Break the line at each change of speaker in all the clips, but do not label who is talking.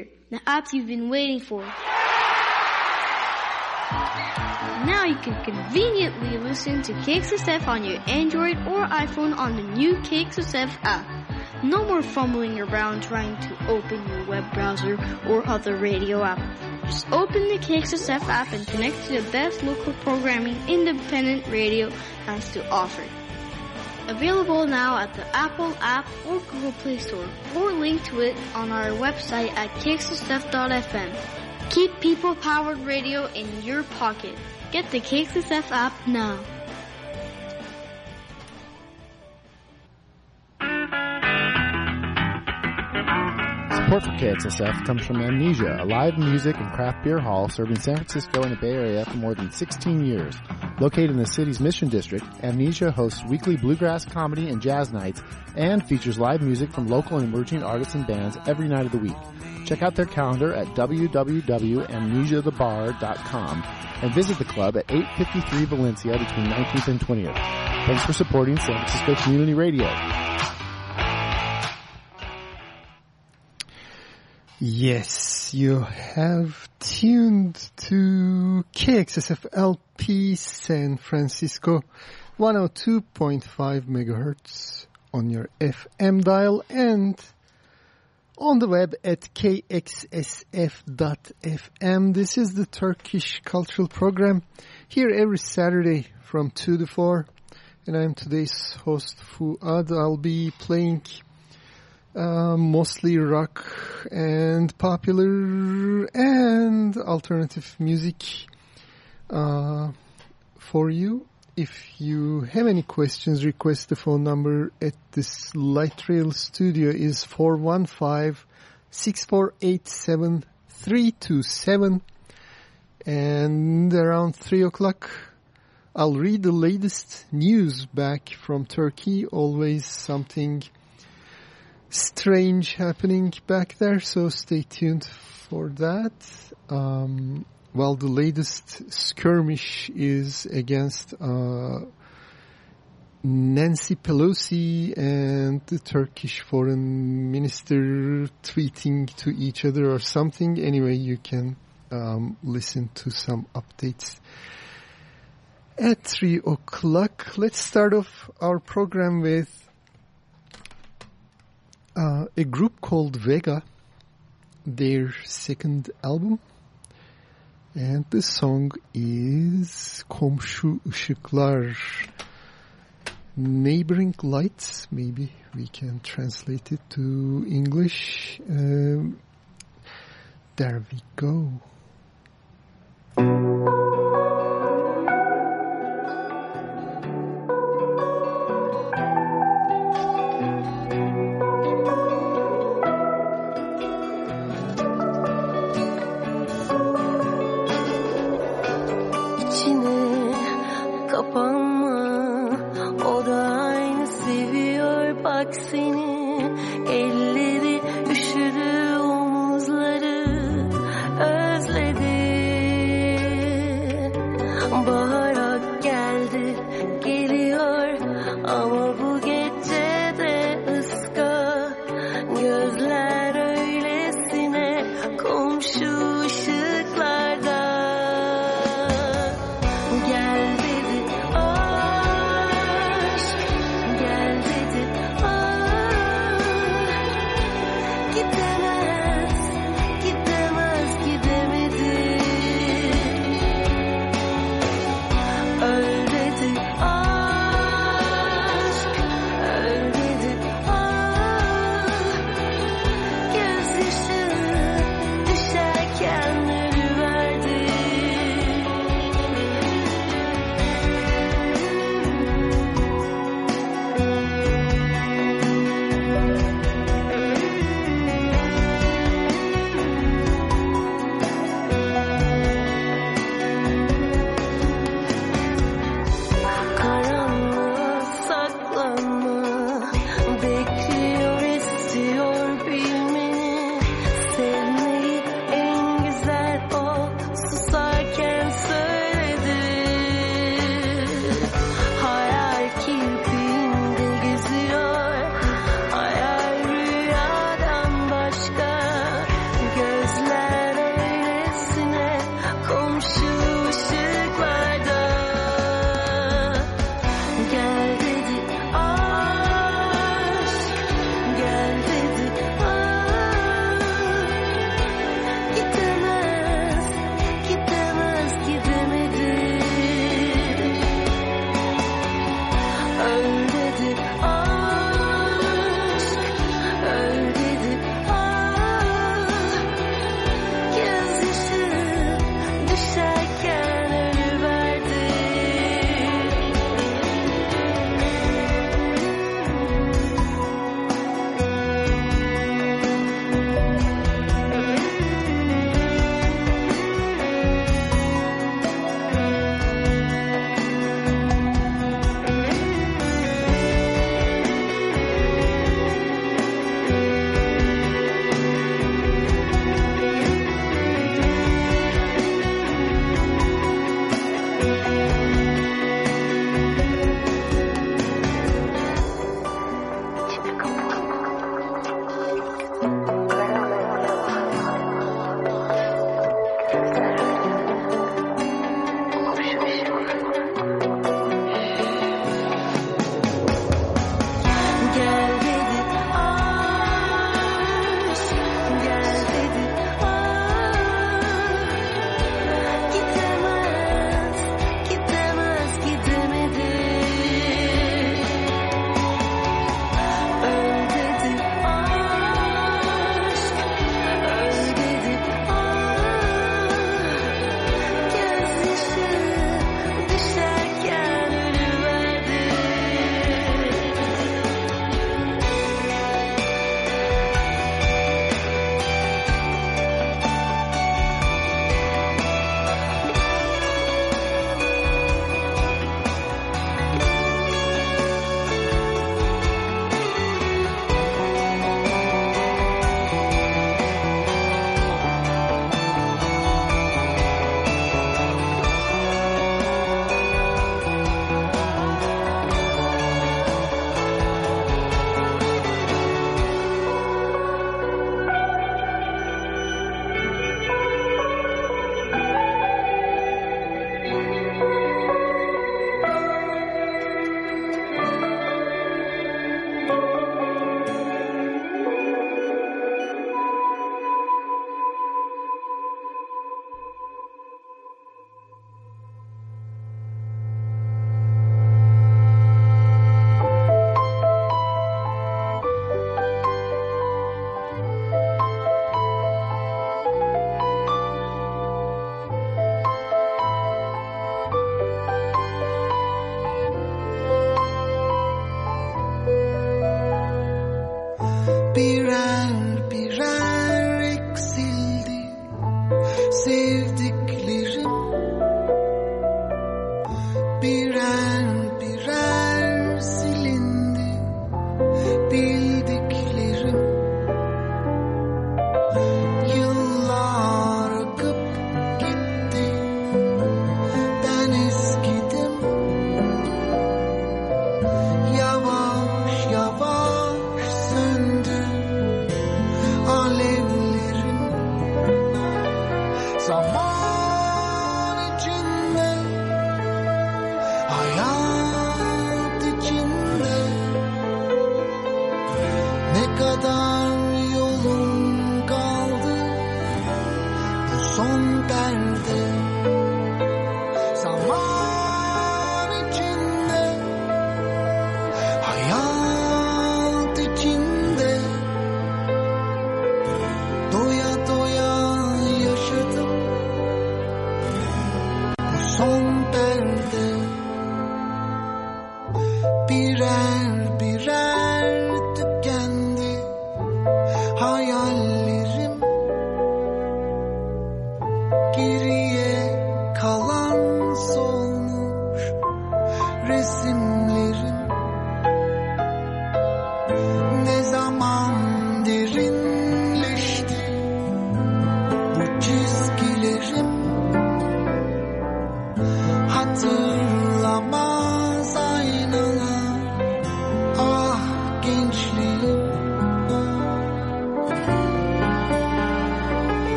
Here, the app you've been waiting for. Now you can conveniently listen to KXSF on your Android or iPhone on the new KXSF app. No more fumbling around trying to open your web browser or other radio app. Just open the KXSF app and connect to the best local programming independent radio has to offer. Available now at the Apple app or Google Play Store, or link to it on our website at KXSF.fm. Keep people powered radio in your pocket. Get the KXSF app now.
Support for KXSF comes from Amnesia, a live music and craft beer hall serving San Francisco and the Bay Area for more than 16 years. Located in the city's Mission District, Amnesia hosts weekly bluegrass comedy and jazz nights and features live music from local and emerging artists and bands every night of the week. Check out their calendar at www.amnesiathebar.com and visit the club at 853 Valencia between 19th and 20th. Thanks for supporting San Francisco Community Radio.
Yes, you have tuned to KXSF LP San Francisco 102.5 megahertz on your FM dial and on the web at kxsf.fm. This is the Turkish Cultural Program here every Saturday from 2 to 4. And I'm today's host Fuad. I'll be playing uh, mostly rock and popular and alternative music uh, for you. If you have any questions, request the phone number at this Light Rail studio is 415-648-7327 and around 3 o'clock I'll read the latest news back from Turkey, always something strange happening back there, so stay tuned for that. Um, well, the latest skirmish is against uh, Nancy Pelosi and the Turkish foreign minister tweeting to each other or something. Anyway, you can um, listen to some updates at 3 o'clock. Let's start off our program with uh, a group called Vega, their second album. And the song is Komşu Işıklar, Neighboring Lights, maybe we can translate it to English. Um, there we go.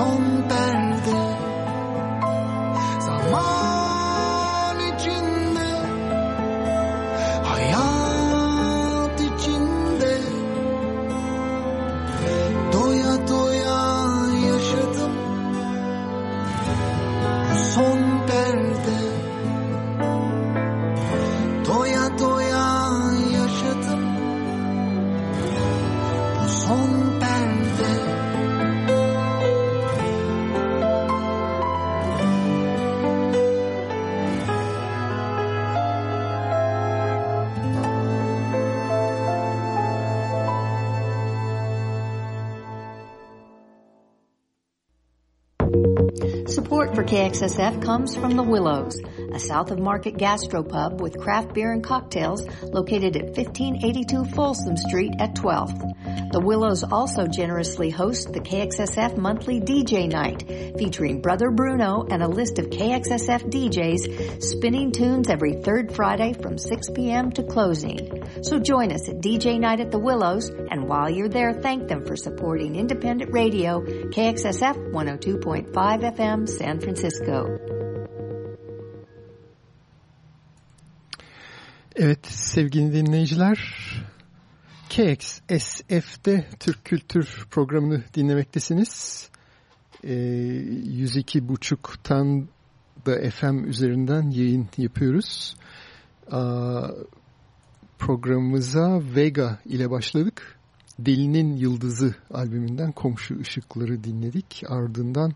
Support for KXSF comes from The Willows, a south of market gastropub with craft beer and cocktails located at 1582 Folsom Street at 12th. The Willows also generously host the KXSF monthly DJ night featuring Brother Bruno and a list of KXSF DJs spinning tunes every third Friday from 6 p.m. to closing. So join us at DJ night at the Willows and while you're there, thank them for supporting independent radio KXSF 102.5 FM San Francisco.
Evet sevgili dinleyiciler KXSF'de Türk Kültür programını dinlemektesiniz. Ee, 102.5'tan da FM üzerinden yayın yapıyoruz. Aa, programımıza Vega ile başladık. Delinin Yıldızı albümünden Komşu Işıkları dinledik. Ardından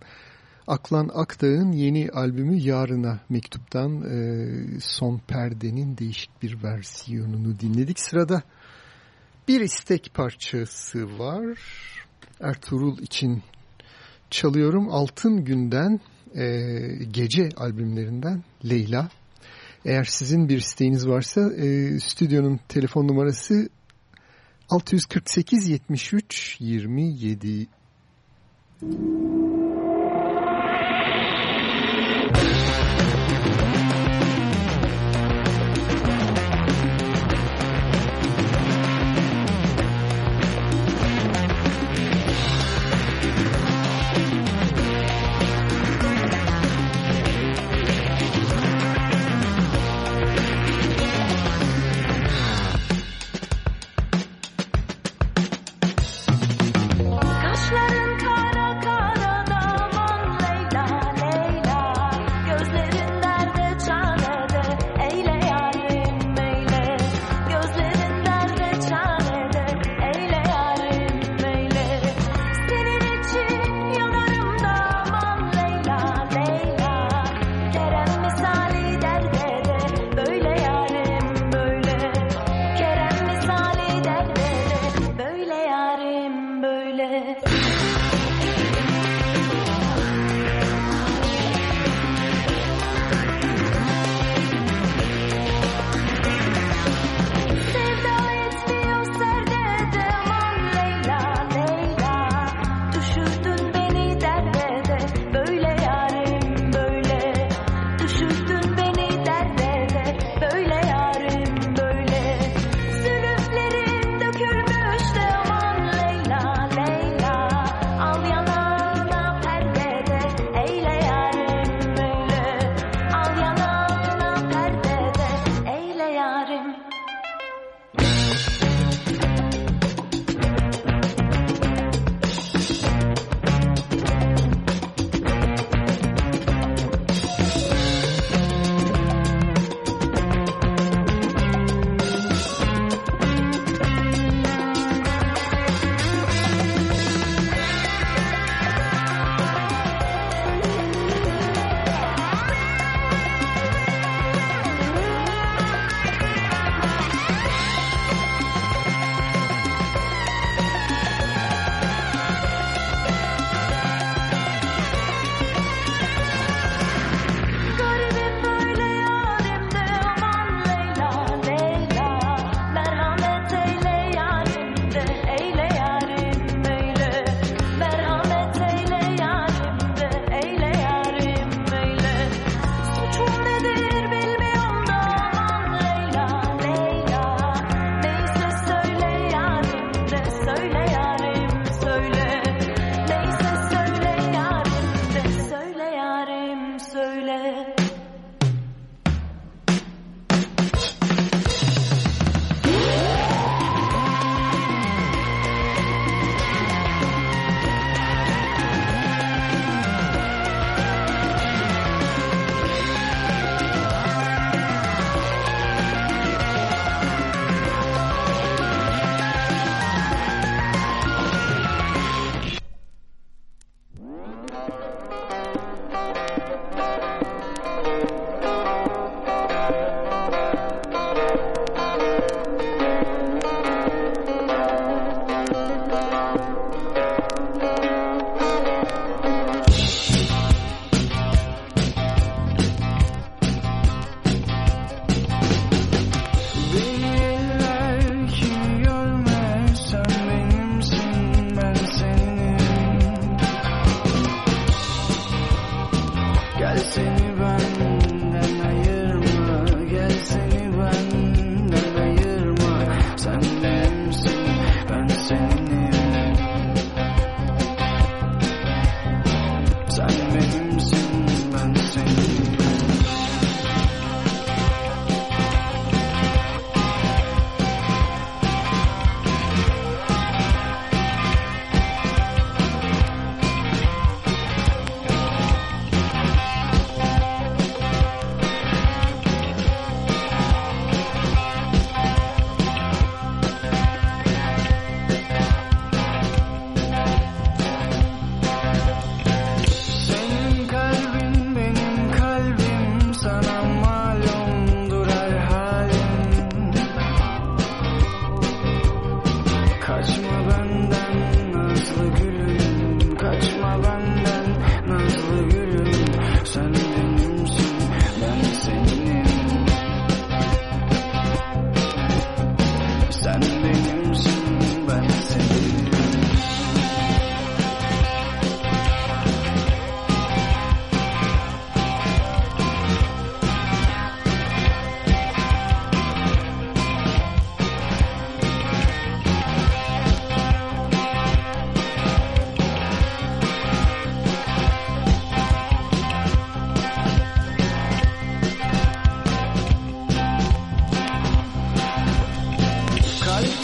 Aklan Akdağ'ın yeni albümü Yarına Mektup'tan e, Son Perde'nin değişik bir versiyonunu dinledik. Sırada bir istek parçası var. Ertuğrul için çalıyorum. Altın Günden e, Gece albümlerinden Leyla. Eğer sizin bir isteğiniz varsa e, stüdyonun telefon numarası 648 73 27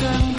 often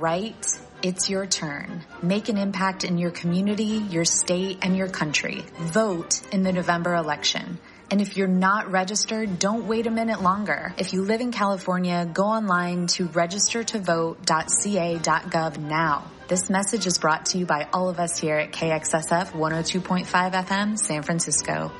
right. It's your turn. Make an impact in your community, your state, and your country. Vote in the November election. And if you're not registered, don't wait a minute longer. If you live in California, go online to registertovote.ca.gov now. This message is brought to you by all of us here at KXSF 102.5 FM San Francisco.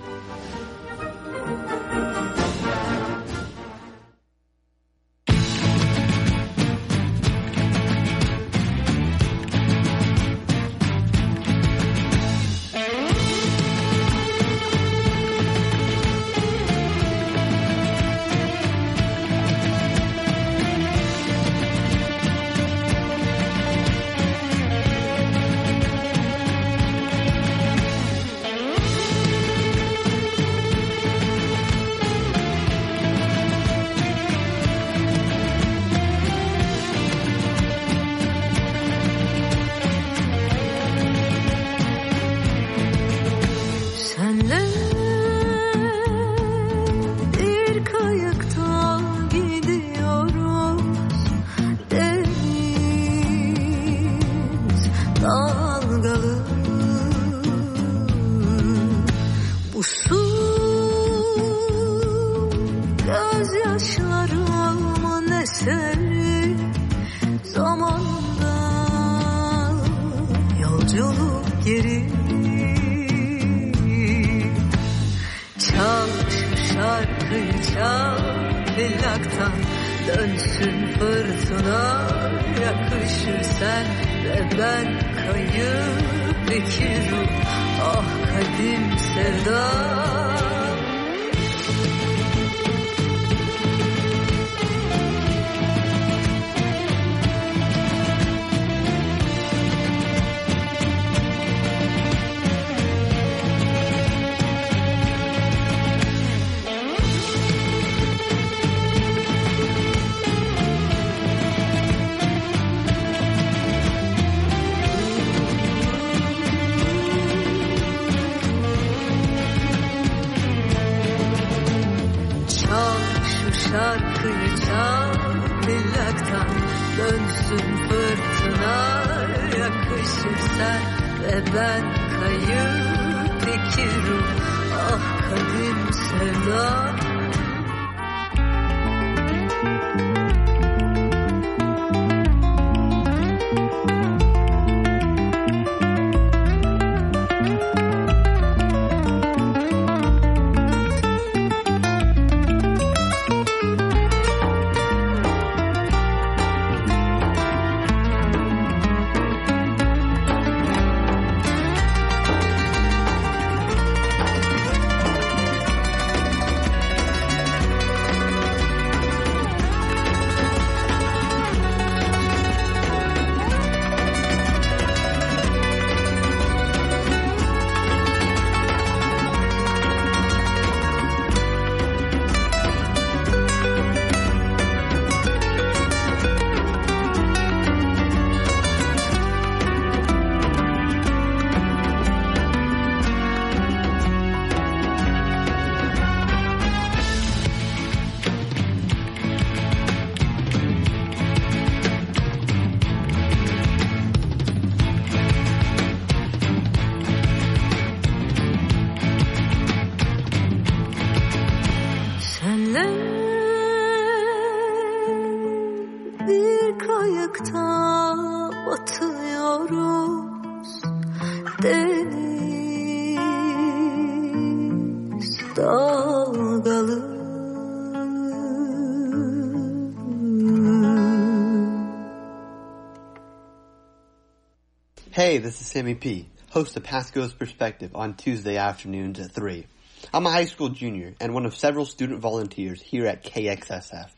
Hey, this is Sammy P, host of Pasco's Perspective on Tuesday afternoons at 3. I'm a high school junior and one of several student volunteers here at KXSF.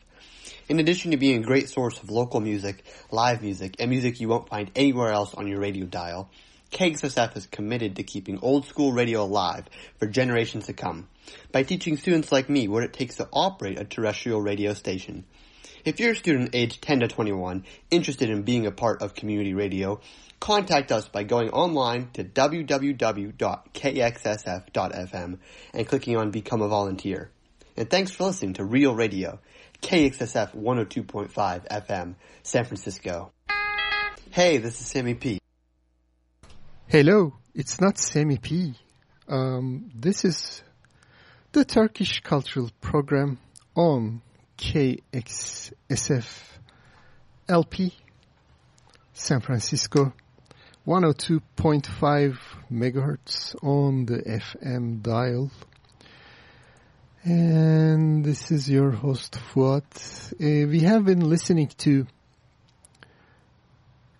In addition to being a great source of local music, live music, and music you won't find anywhere else on your radio dial, KXSF is committed to keeping old school radio alive for generations to come by teaching students like me what it takes to operate a terrestrial radio station. If you're a student aged 10 to 21 interested in being a part of community radio, contact us by going online to www.kxsf.fm and clicking on Become a Volunteer. And thanks for listening to Real Radio, KXSF 102.5 FM, San Francisco. Hey, this is Sammy P.
Hello, it's not Sammy P. Um, this is the Turkish Cultural Program on KXSF LP San Francisco 102.5 megahertz on the FM dial. And this is your host Fuat. Uh, we have been listening to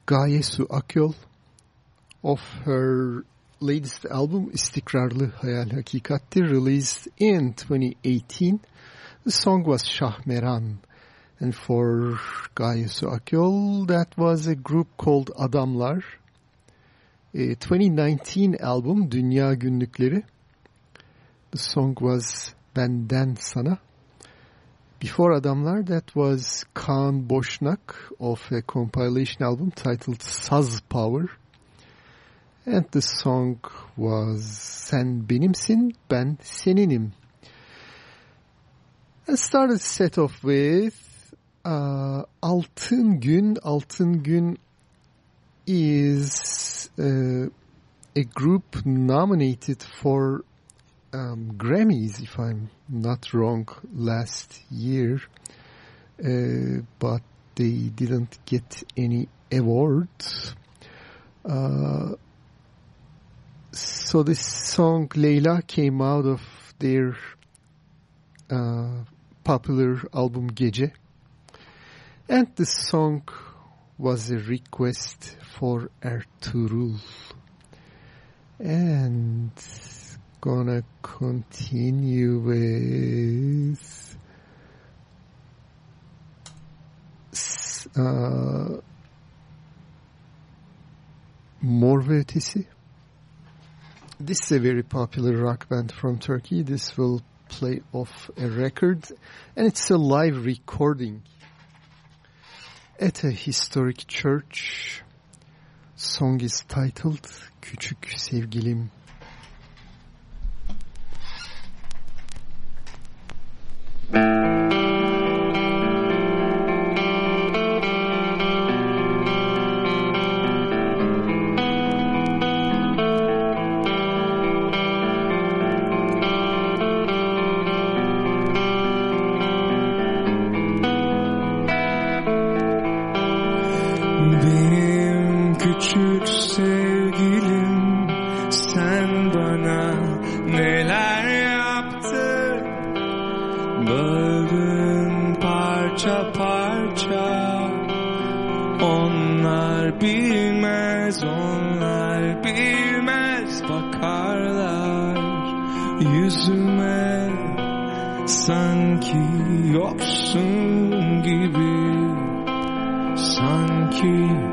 Gaye Su Akyol of her latest album İstikrarlı Hayal Hakikattir released in 2018. The song was Şahmeran. And for Gaye Su Akyol, that was a group called Adamlar. A 2019 album Dünya Günlükleri. The song was Benden Bana. Before Adamlar, that was Kaan Boşnak of a compilation album titled Saz Power. And the song was Sen Benimsin, Ben Seninim. I started set off with uh, Altın Gün. Altın Gün is uh, a group nominated for um, Grammys, if I'm not wrong, last year, uh, but they didn't get any awards. Uh, so this song Leyla came out of their uh, popular album Gece. And the song was a request for Ertuğrul. And gonna continue with uh, Mor ve. This is a very popular rock band from Turkey. This will play off a record and it's a live recording at a historic church. Song is titled Küçük Sevgilim.
Yoksun gibi Sanki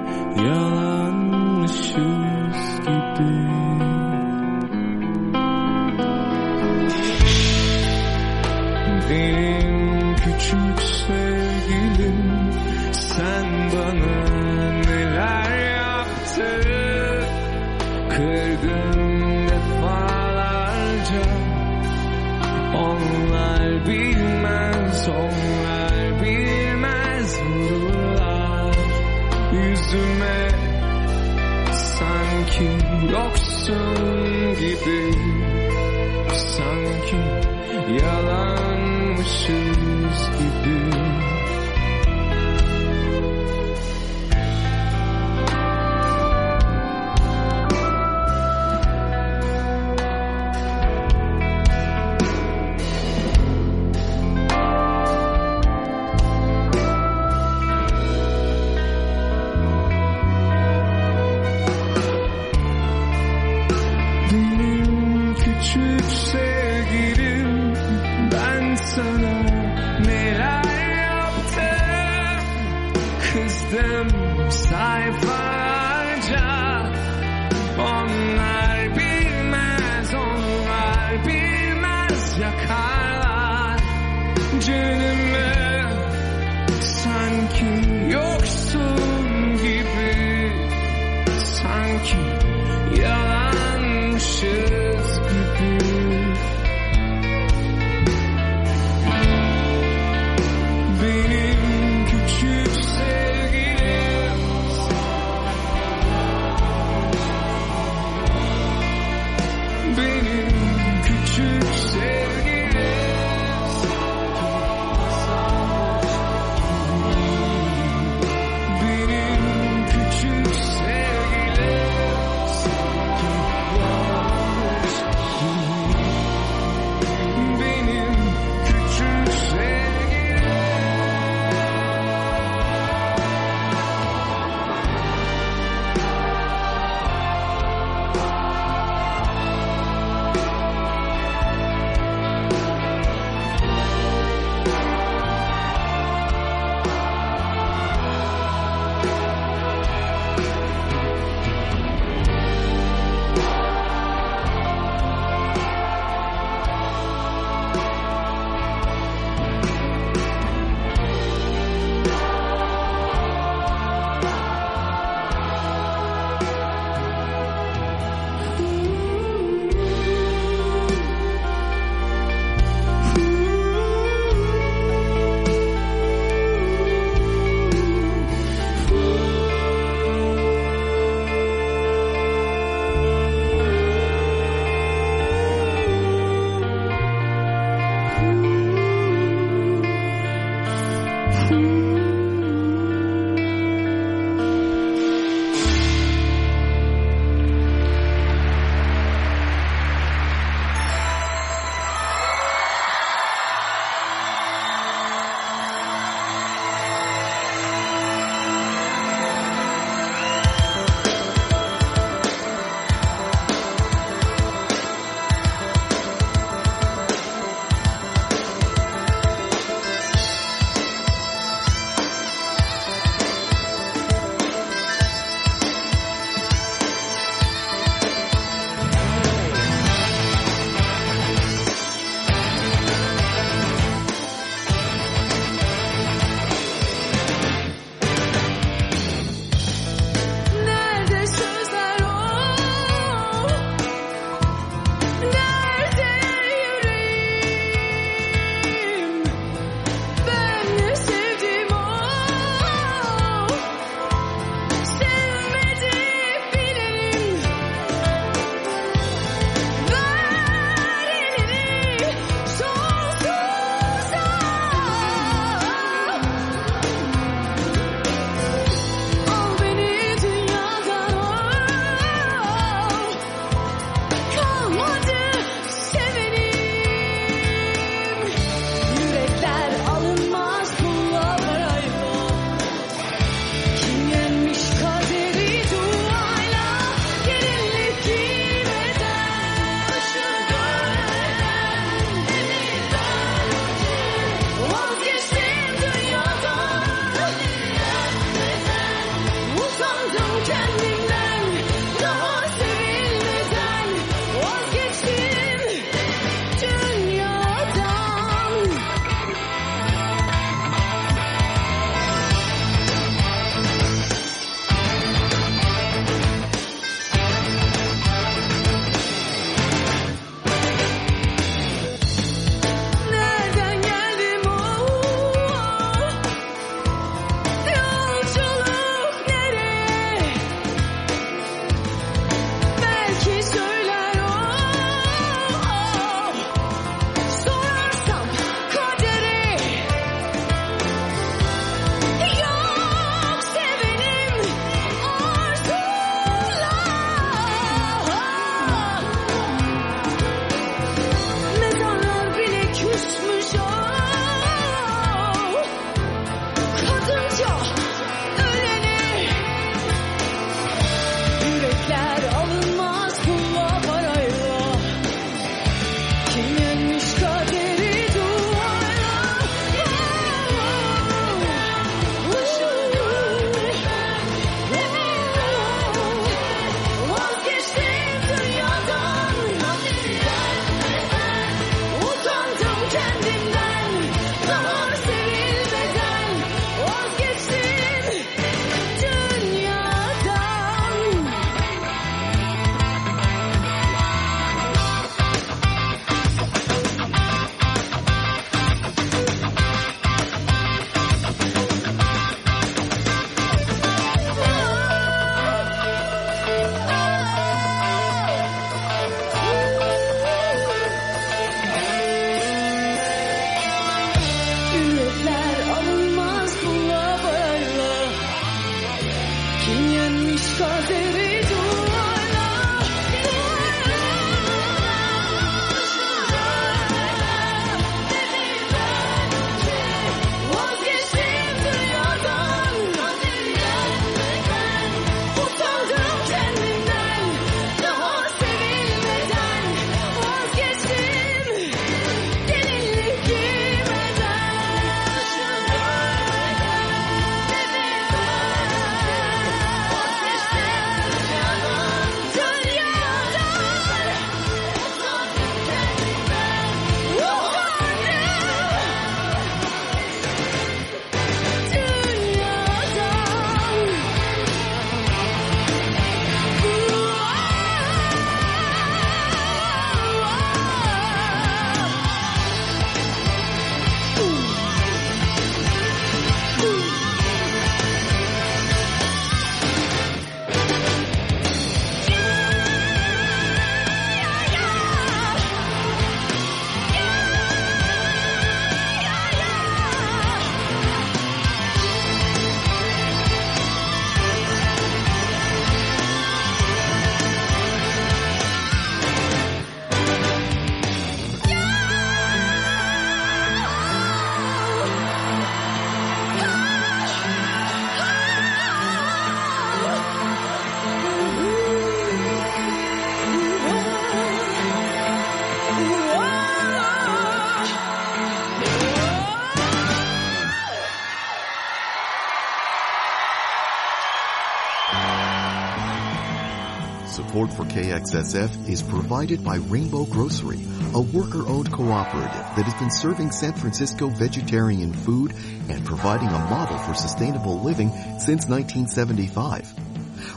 Support for KXSF is provided by Rainbow Grocery, a worker-owned cooperative that has been serving San Francisco vegetarian food and providing a model for sustainable living since 1975.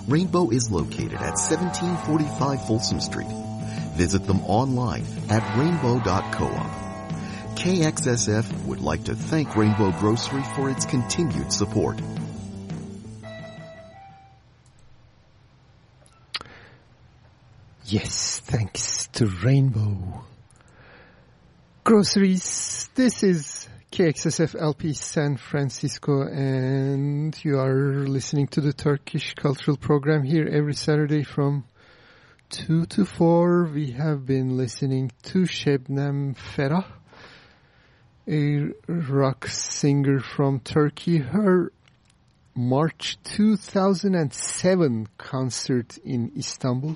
Rainbow is located at 1745 Folsom Street. Visit them online at rainbow.coop. KXSF would like to thank Rainbow Grocery for its continued support.
Yes, thanks to Rainbow. Groceries, this is KXSF LP San Francisco and you are listening to the Turkish Cultural Program here every Saturday from 2 to 4. We have been listening to Şebnem Ferah, a rock singer from Turkey. Her March 2007 concert in Istanbul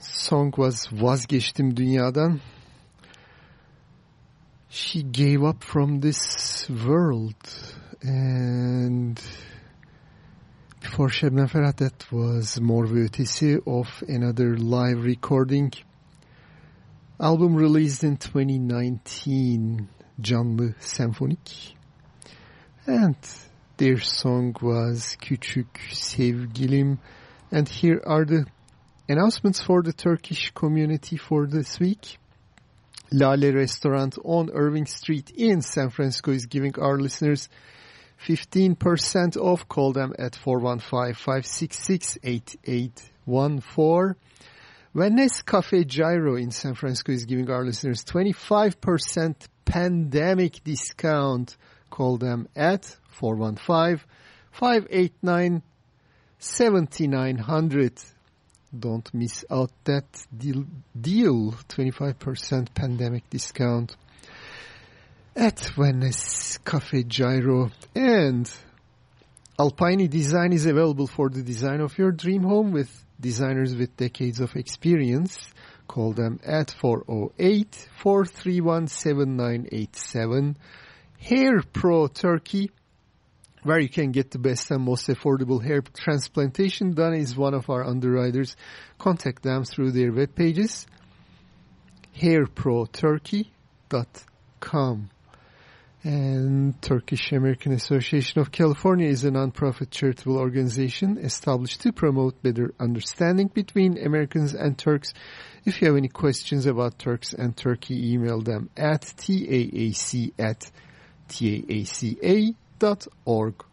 song was Vazgeçtim Dünyadan. She gave up from this world and before Şebnem Ferah that was Mor ve Ötesi of another live recording. Album released in 2019 Canlı Senfonik. And their song was Küçük Sevgilim. And here are the announcements for the Turkish community for this week. Lale Restaurant on Irving Street in San Francisco is giving our listeners 15% off. Call them at 415-566-8814. Venice Cafe Gyro in San Francisco is giving our listeners 25% pandemic discount. Call them at 415-589-7900. Don't miss out that deal, deal 25% pandemic discount at Venice Cafe Gyro. And Alpine Design is available for the design of your dream home with designers with decades of experience. Call them at 408-431-7987. Hair Pro Turkey where you can get the best and most affordable hair transplantation done is one of our underwriters. Contact them through their web pages, hairproturkey.com. And Turkish American Association of California is a nonprofit charitable organization established to promote better understanding between Americans and Turks. If you have any questions about Turks and Turkey, email them at taac at taaca.org.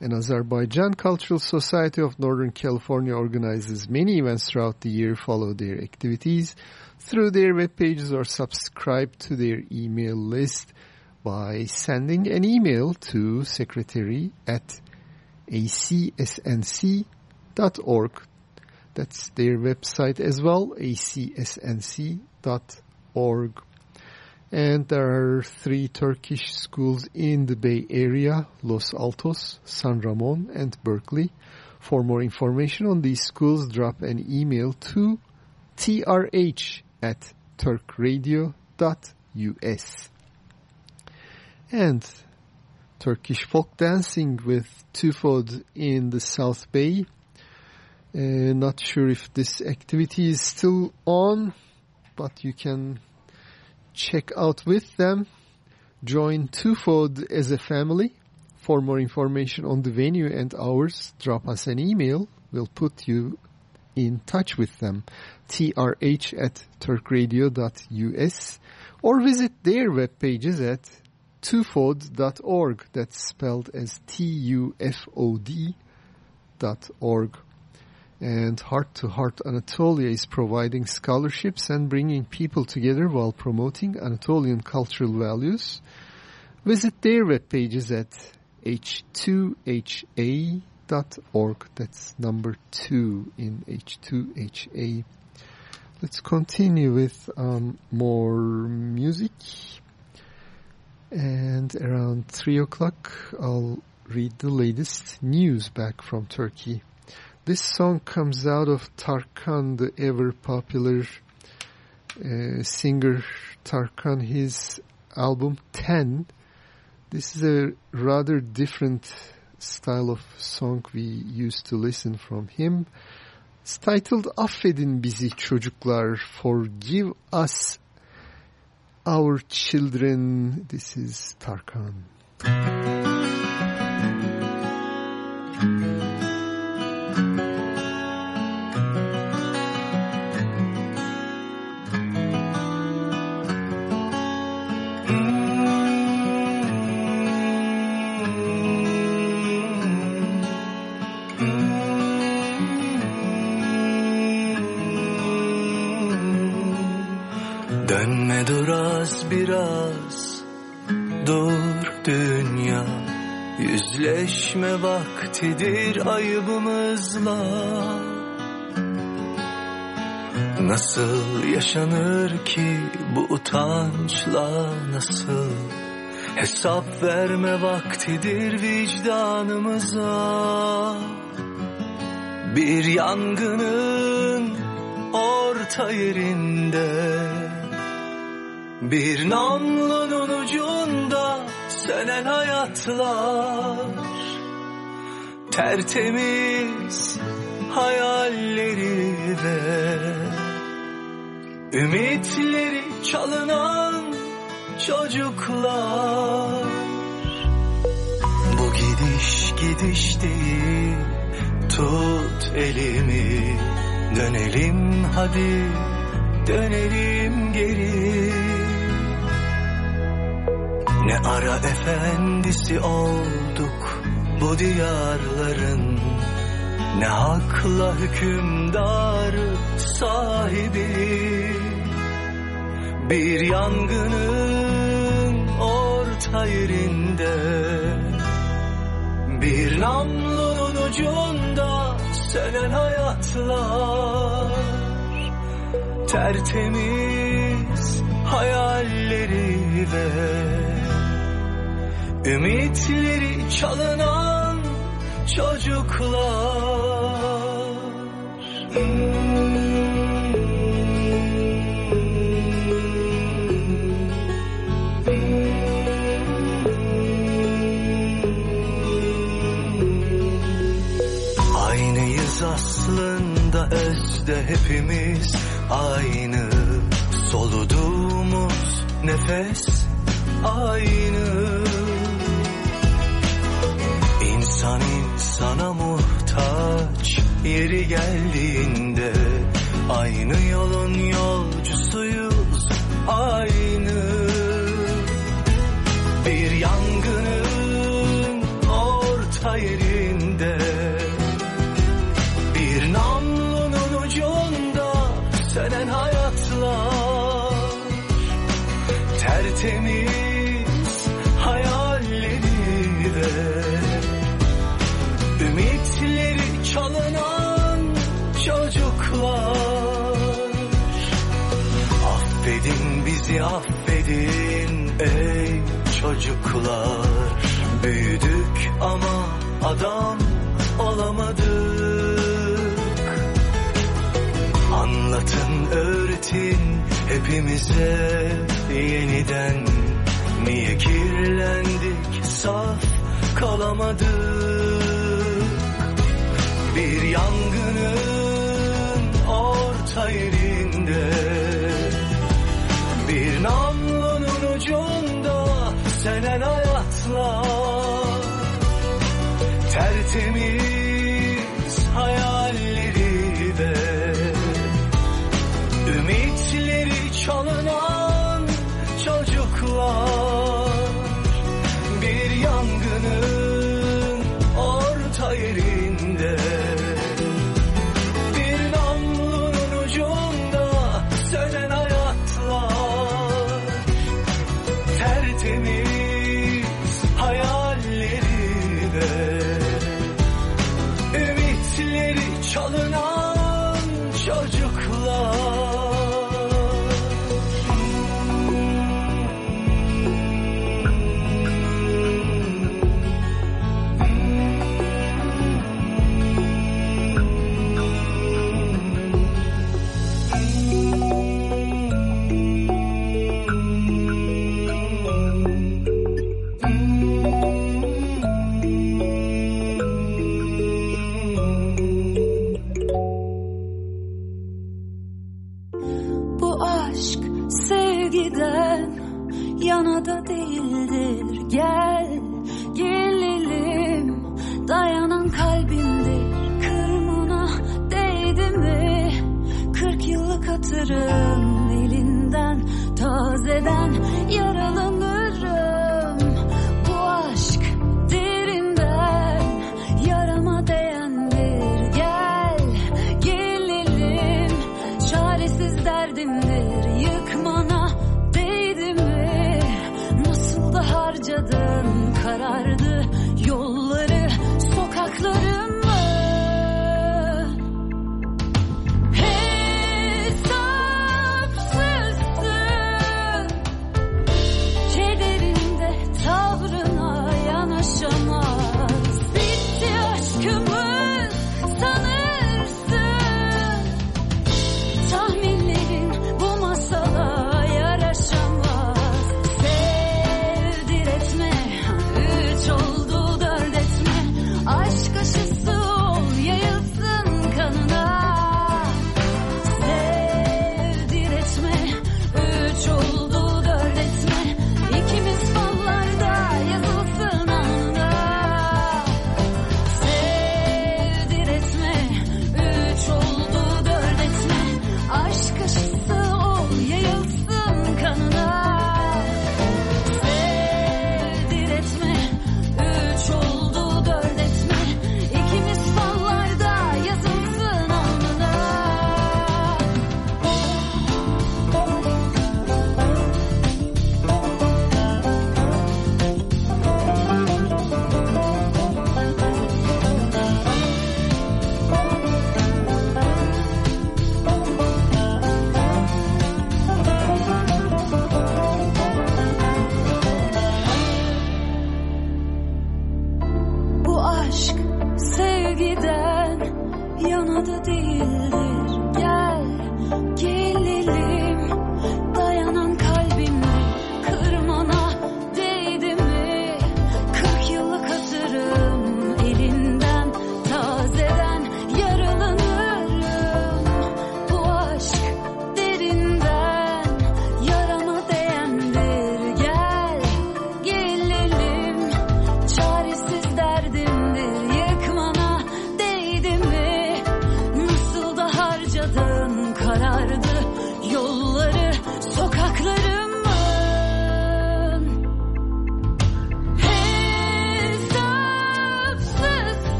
And Azerbaijan Cultural Society of Northern California organizes many events throughout the year. Follow their activities through their web pages or subscribe to their email list by sending an email to secretary at acsnc.org. That's their website as well, acsnc.org. And there are three Turkish schools in the Bay Area, Los Altos, San Ramon, and Berkeley. For more information on these schools, drop an email to trh at turkradio.us. And Turkish folk dancing with Tufod in the South Bay. Uh, not sure if this activity is still on, but you can check out with them. Join Tufod as a family. For more information on the venue and hours, drop us an email. We'll put you in touch with them. trh at turkradio.us or visit their web pages at tufod.org. That's spelled as T-U-F-O-D dot org. And Heart to Heart Anatolia is providing scholarships and bringing people together while promoting Anatolian cultural values. Visit their web pages at h2ha.org. That's number two in H2HA. Let's continue with um, more music. And around 3 o'clock, I'll read the latest news back from Turkey. This song comes out of Tarkan, the ever popular uh, singer Tarkan, his album 10. This is a rather different style of song we used to listen from him. It's titled Affedin Bizi Çocuklar, Forgive Us Our Children. This is Tarkan.
Yüzleşme vaktidir ayıbımızla. Nasıl yaşanır ki bu utançla? Nasıl Hesap verme vaktidir vicdanımıza? Bir yangının orta yerinde Bir namlunun ucunda sönen hayatlar Tertemiz hayalleri ve Ümitleri çalınan çocuklar. Bu gidiş gidiş değil Tut elimi Dönelim hadi Dönelim geri. Ne ara efendisi olduk Bu diyarların Ne hakla hükümdarı sahibi? Bir yangının orta yerinde Bir namlunun ucunda sönen hayatlar Tertemiz hayalleri ve Ümitleri çalınan çocuklar. Aynıyız aslında özde hepimiz aynı. Soluduğumuz nefes aynı İnsan insana muhtaç. Yeri geldiğinde Aynı yolun yolcusuyuz. Aynı
gidin ey çocuklar. Büyüdük ama adam olamadık. Anlatın öğretin hepimize yeniden. Niye kirlendik saf kalamadık? Bir yangının orta yerinde. yükselen hayatla tertemiz.
Uzatırım elinden tazeden yaralım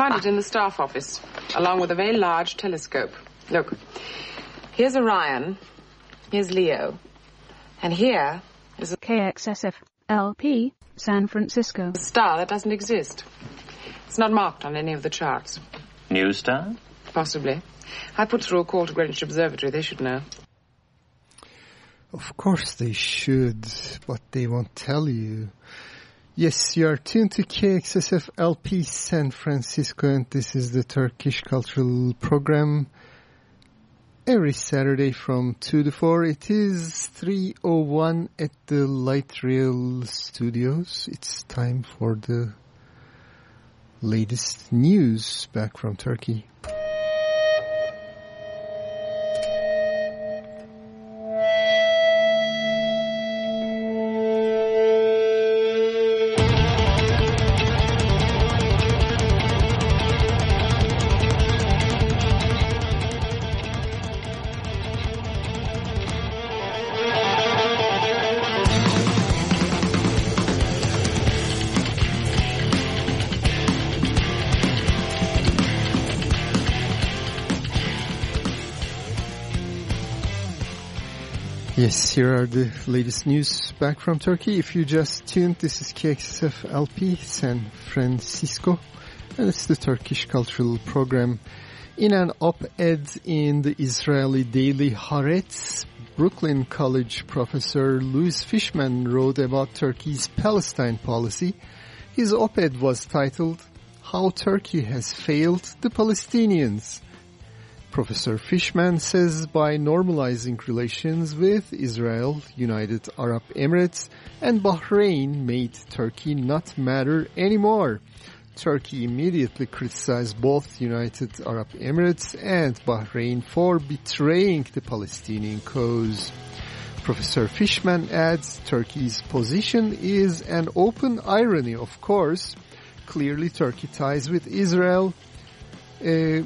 found it in the staff office, along with a very large telescope. Look, here's Orion, here's Leo, and here is a
KXSF LP San Francisco.
A star that doesn't exist. It's not marked on any of the charts.
New star?
Possibly. I put through a call to Greenwich Observatory. They should know.
Of course they should, but they won't tell you. Yes, you are tuned to KXSF LP San Francisco, and this is the Turkish Cultural Program. Every Saturday from 2 to 4, it is 3.01 at the Light Rail Studios. It's time for the latest news back from Turkey. Yes, here are the latest news back from Turkey. If you just tuned, this is KXSF LP San Francisco, and it's the Turkish Cultural Program. In an op-ed in the Israeli daily Haaretz, Brooklyn College professor Louis Fishman wrote about Turkey's Palestine policy. His op-ed was titled, How Turkey Has Failed the Palestinians. Professor Fishman says by normalizing relations with Israel, United Arab Emirates, and Bahrain made Turkey not matter anymore. Turkey immediately criticized both United Arab Emirates and Bahrain for betraying the Palestinian cause. Professor Fishman adds Turkey's position is an open irony, of course. Clearly, Turkey ties with Israel. Uh,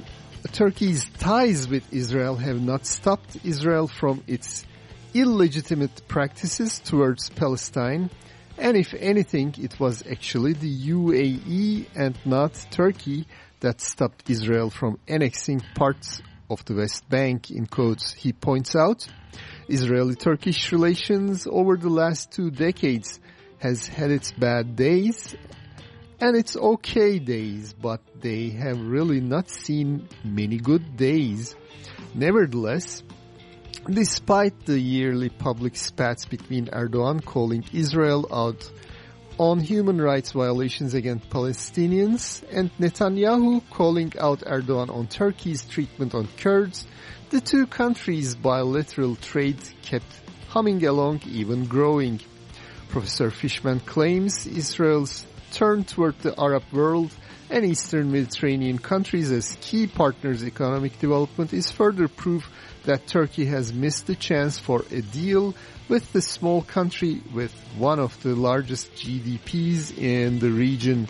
Turkey's ties with Israel have not stopped Israel from its illegitimate practices towards Palestine, and if anything, it was actually the UAE and not Turkey that stopped Israel from annexing parts of the West Bank, in quotes, he points out. Israeli-Turkish relations over the last two decades has had its bad days and its okay days, but they have really not seen many good days. Nevertheless, despite the yearly public spats between Erdogan calling Israel out on human rights violations against Palestinians and Netanyahu calling out Erdogan on Turkey's treatment on Kurds, the two countries' bilateral trade kept humming along, even growing. Professor Fishman claims Israel's turn toward the Arab world and Eastern Mediterranean countries as key partners economic development is further proof that Turkey has missed the chance for a deal with the small country with one of the largest GDPs in the region.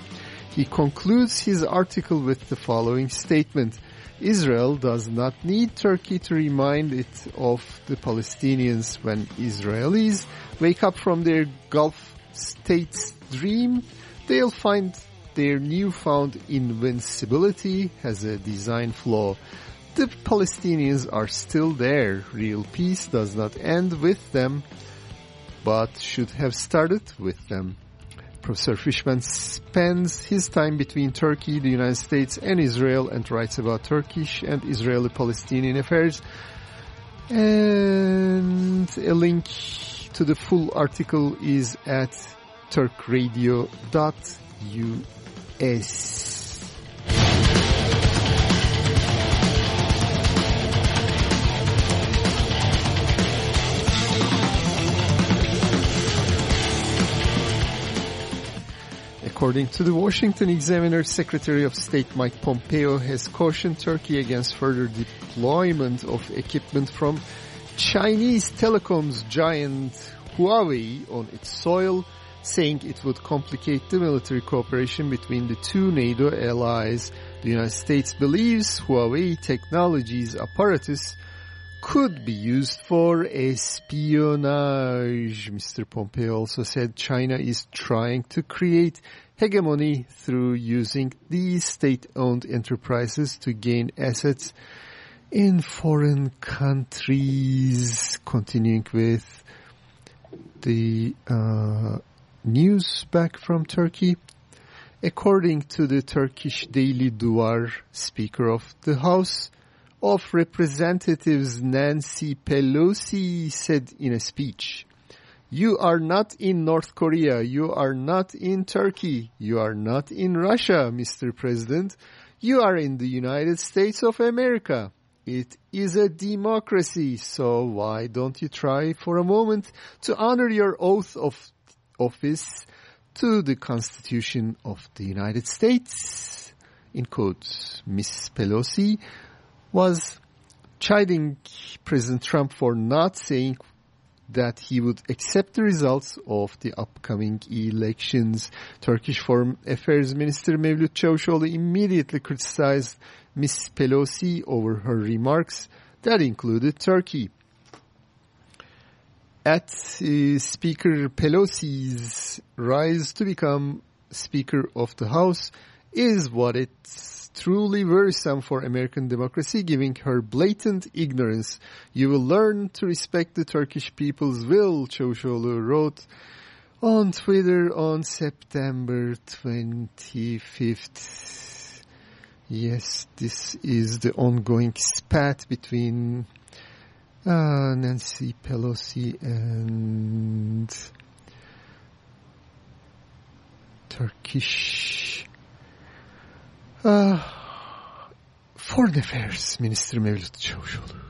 He concludes his article with the following statement. Israel does not need Turkey to remind it of the Palestinians when Israelis wake up from their Gulf states dream, they'll find their newfound invincibility has a design flaw. The Palestinians are still there. Real peace does not end with them, but should have started with them. Professor Fishman spends his time between Turkey, the United States, and Israel and writes about Turkish and Israeli-Palestinian affairs. And a link to the full article is at turkradio.us. According to the Washington Examiner, Secretary of State Mike Pompeo has cautioned Turkey against further deployment of equipment from Chinese telecoms giant Huawei on its soil, saying it would complicate the military cooperation between the two NATO allies. The United States believes Huawei Technologies apparatus could be used for espionage. Mr. Pompeo also said China is trying to create hegemony through using these state-owned enterprises to gain assets in foreign countries. Continuing with the uh, news back from Turkey. According to the Turkish Daily Duvar, Speaker of the House of Representatives Nancy Pelosi said in a speech, You are not in North Korea, you are not in Turkey, you are not in Russia, Mr. President, you are in the United States of America. It is a democracy, so why don't you try for a moment to honor your oath of office to the Constitution of the United States? In quotes, Miss Pelosi was chiding President Trump for not saying that he would accept the results of the upcoming elections. Turkish Foreign Affairs Minister Mevlut Çavuşoğlu immediately criticized Ms. Pelosi over her remarks that included Turkey. At uh, Speaker Pelosi's rise to become Speaker of the House is what it's truly worrisome for American democracy, giving her blatant ignorance. You will learn to respect the Turkish people's will, Çavuşoğlu wrote on Twitter on September 25th. Yes, this is the ongoing spat between uh, Nancy Pelosi and Turkish uh, Foreign Affairs Minister Mevlut Çavuşoğlu.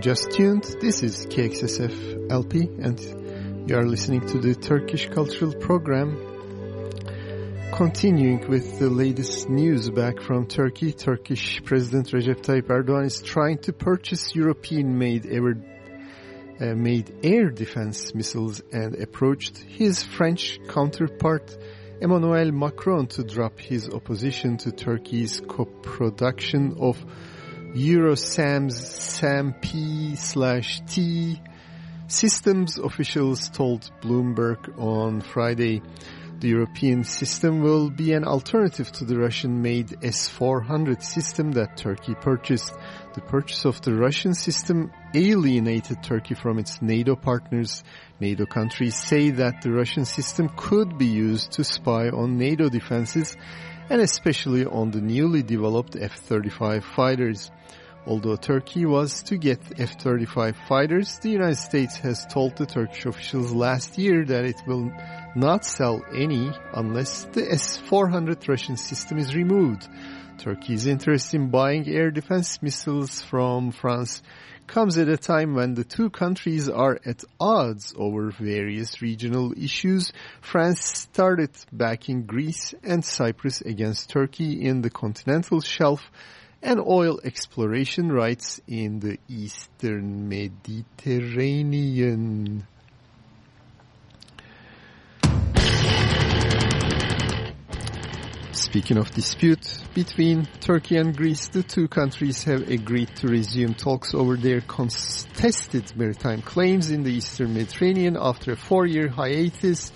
Just tuned, this is KXSF LP and you are listening to the Turkish Cultural Program. Continuing with the latest news back from Turkey, Turkish President Recep Tayyip Erdogan is trying to purchase European-made air, uh, made air defense missiles and approached his French counterpart Emmanuel Macron to drop his opposition to Turkey's co-production of Eurosams SAM P slash T systems officials told Bloomberg on Friday. The European system will be an alternative to the Russian-made S-400 system that Turkey purchased. The purchase of the Russian system alienated Turkey from its NATO partners. NATO countries say that the Russian system could be used to spy on NATO defenses and especially on the newly developed F-35 fighters. Although Turkey was to get F-35 fighters, the United States has told the Turkish officials last year that it will not sell any unless the S-400 Russian system is removed. Turkey's interest in buying air defense missiles from France comes at a time when the two countries are at odds over various regional issues. France started backing Greece and Cyprus against Turkey in the continental shelf and oil exploration rights in the eastern Mediterranean. Speaking of dispute between Turkey and Greece, the two countries have agreed to resume talks over their contested maritime claims in the eastern Mediterranean after a four-year hiatus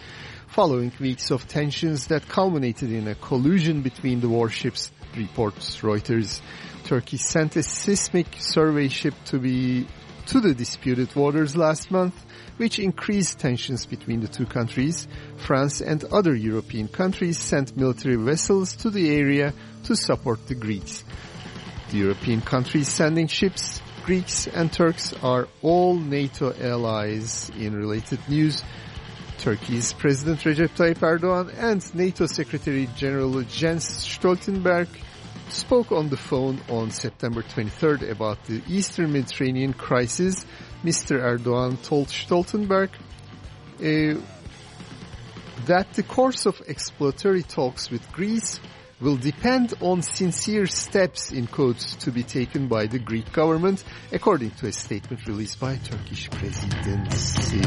following weeks of tensions that culminated in a collusion between the warships, reports Reuters. Turkey sent a seismic survey ship to be to the disputed waters last month, which increased tensions between the two countries. France and other European countries sent military vessels to the area to support the Greeks. The European countries sending ships, Greeks and Turks are all NATO allies. In related news, Turkey's President Recep Tayyip Erdogan and NATO Secretary General Jens Stoltenberg spoke on the phone on September 23rd about the Eastern Mediterranean crisis. Mr. Erdogan told Stoltenberg uh, that the course of exploratory talks with Greece will depend on sincere steps in quotes to be taken by the Greek government, according to a statement released by Turkish presidency.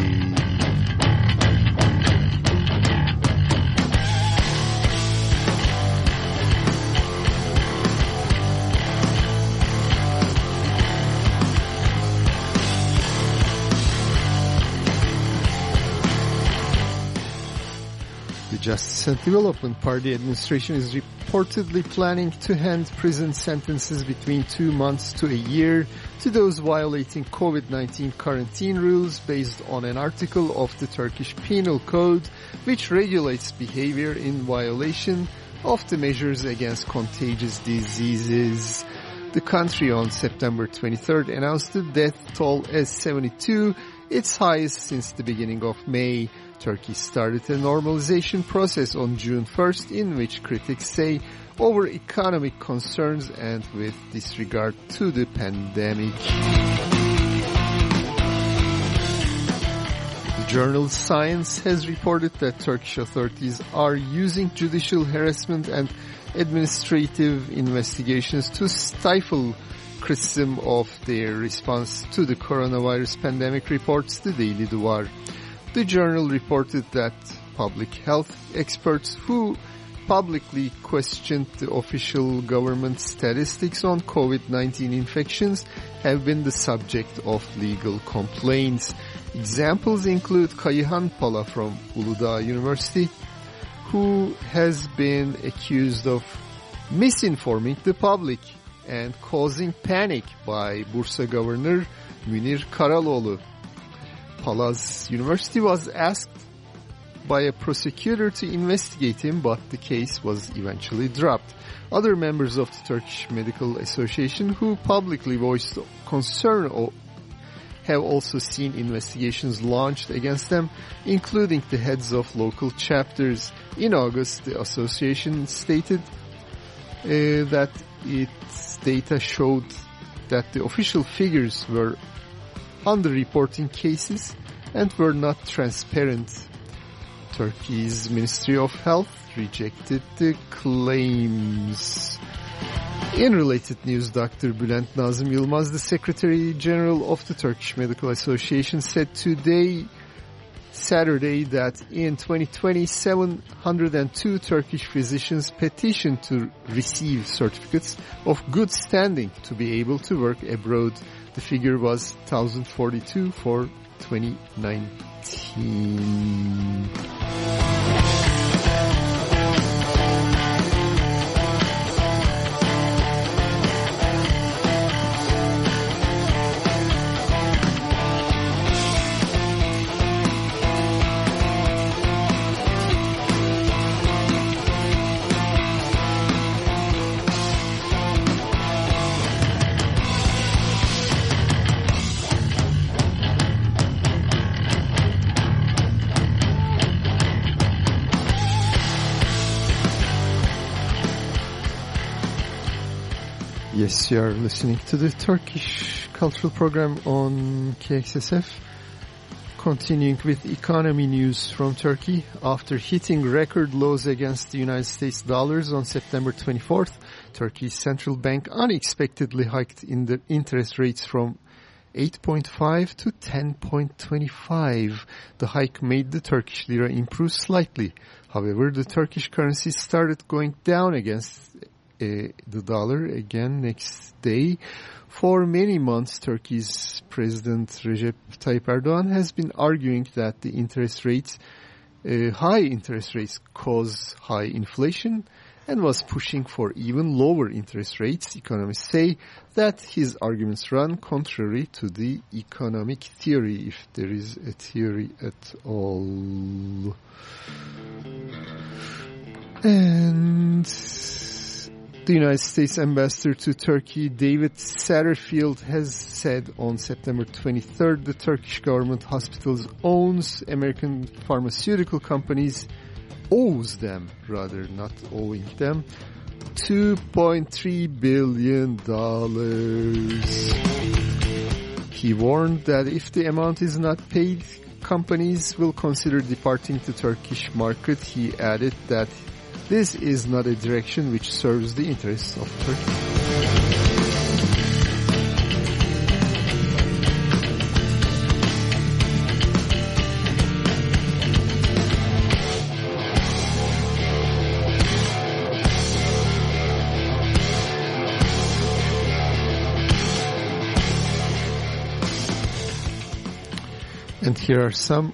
The Justice and Development Party administration is reportedly planning to hand prison sentences between two months to a year to those violating COVID-19 quarantine rules based on an article of the Turkish Penal Code which regulates behavior in violation of the measures against contagious diseases. The country on September 23rd announced the death toll as 72, its highest since the beginning of May. Turkey started a normalization process on June 1st in which critics say over economic concerns and with disregard to the pandemic. The journal Science has reported that Turkish authorities are using judicial harassment and administrative investigations to stifle criticism of their response to the coronavirus pandemic, reports the Daily Duvar. The journal reported that public health experts who publicly questioned the official government statistics on COVID-19 infections have been the subject of legal complaints. Examples include Kayıhan Pala from Uludağ University, who has been accused of misinforming the public and causing panic by Bursa Governor Münir Karaloğlu. Pala's University was asked by a prosecutor to investigate him, but the case was eventually dropped. Other members of the Turkish Medical Association who publicly voiced concern have also seen investigations launched against them, including the heads of local chapters. In August, the association stated uh, that its data showed that the official figures were underreporting cases and were not transparent. Turkey's Ministry of Health rejected the claims. In related news, Dr. Bülent Nazım Yılmaz, the Secretary General of the Turkish Medical Association, said today, Saturday, that in 2020, 702 Turkish physicians petitioned to receive certificates of good standing to be able to work abroad. The figure was 1042 for 2019. You are listening to the Turkish cultural program on KXSF. Continuing with economy news from Turkey. After hitting record lows against the United States dollars on September 24th, Turkey's central bank unexpectedly hiked in the interest rates from 8.5 to 10.25. The hike made the Turkish lira improve slightly. However, the Turkish currency started going down against the dollar again next day. For many months, Turkey's President Recep Tayyip Erdogan has been arguing that the interest rates, uh, high interest rates cause high inflation and was pushing for even lower interest rates. Economists say that his arguments run contrary to the economic theory, if there is a theory at all. And the United States ambassador to Turkey, David Satterfield, has said on September 23rd the Turkish government hospitals owns American pharmaceutical companies, owes them, rather, not owing them, $2.3 billion. He warned that if the amount is not paid, companies will consider departing the Turkish market. He added that this is not a direction which serves the interests of Turkey. And here are some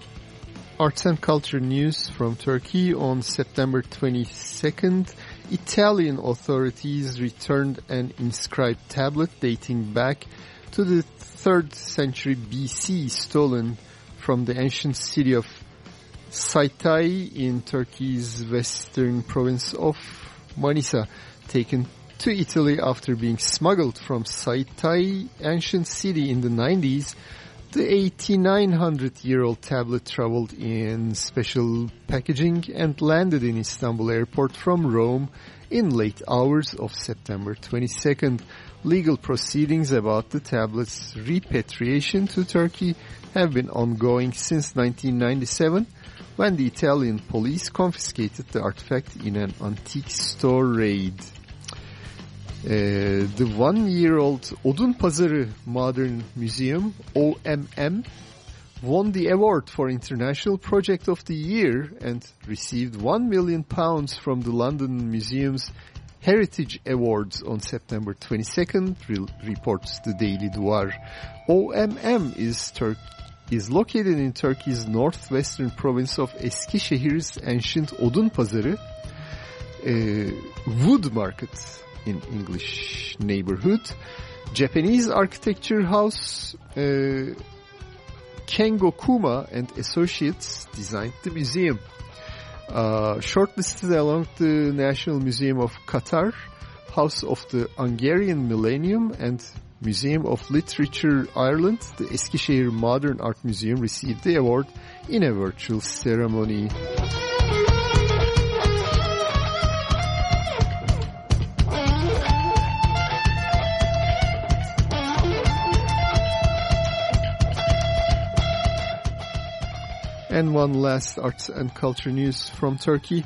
arts and culture news from Turkey on September 22nd. Italian authorities returned an inscribed tablet dating back to the 3rd century BC stolen from the ancient city of Saittai in Turkey's western province of Manisa, taken to Italy after being smuggled from Saittai ancient city in the 90s. The 8900-year-old tablet traveled in special packaging and landed in Istanbul airport from Rome in late hours of September 22nd. Legal proceedings about the tablet's repatriation to Turkey have been ongoing since 1997 when the Italian police confiscated the artifact in an antique store raid. Uh, the one-year-old Odun Pazarı Modern Museum, OMM, won the award for International Project of the Year and received 1 million pounds from the London Museum's Heritage Awards on September 22nd, re- reports the Daily Duvar. OMM is Tur- is located in Turkey's northwestern province of Eskişehir's ancient Odun Pazarı, uh, wood market in English neighborhood. Japanese architecture house uh, Kengo Kuma and Associates designed the museum. Uh, shortlisted along the National Museum of Qatar, House of the Hungarian Millennium and Museum of Literature Ireland, the Eskişehir Modern Art Museum received the award in a virtual ceremony. And one last arts and culture news from Turkey.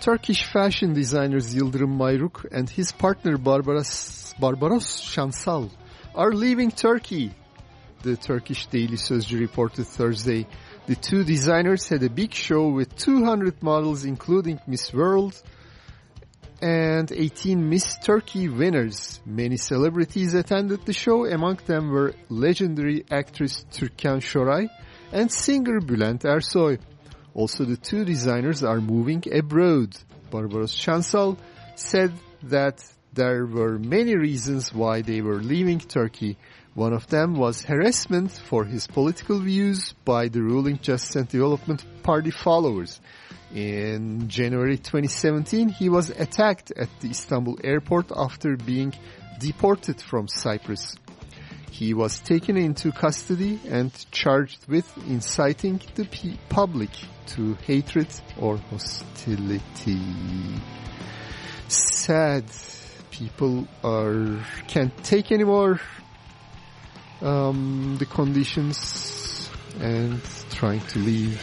Turkish fashion designers Yıldırım Mayruk and his partner Barbaros, Barbaros Şansal are leaving Turkey. The Turkish Daily Sözcü reported Thursday. The two designers had a big show with 200 models including Miss World and 18 Miss Turkey winners. Many celebrities attended the show. Among them were legendary actress Türkan Şoray, and singer Bülent Ersoy. Also, the two designers are moving abroad. Barbaros Şansal said that there were many reasons why they were leaving Turkey. One of them was harassment for his political views by the ruling Justice and Development Party followers. In January 2017, he was attacked at the Istanbul airport after being deported from Cyprus. He was taken into custody and charged with inciting the public to hatred or hostility. Sad people are can't take anymore um, the conditions and trying to leave.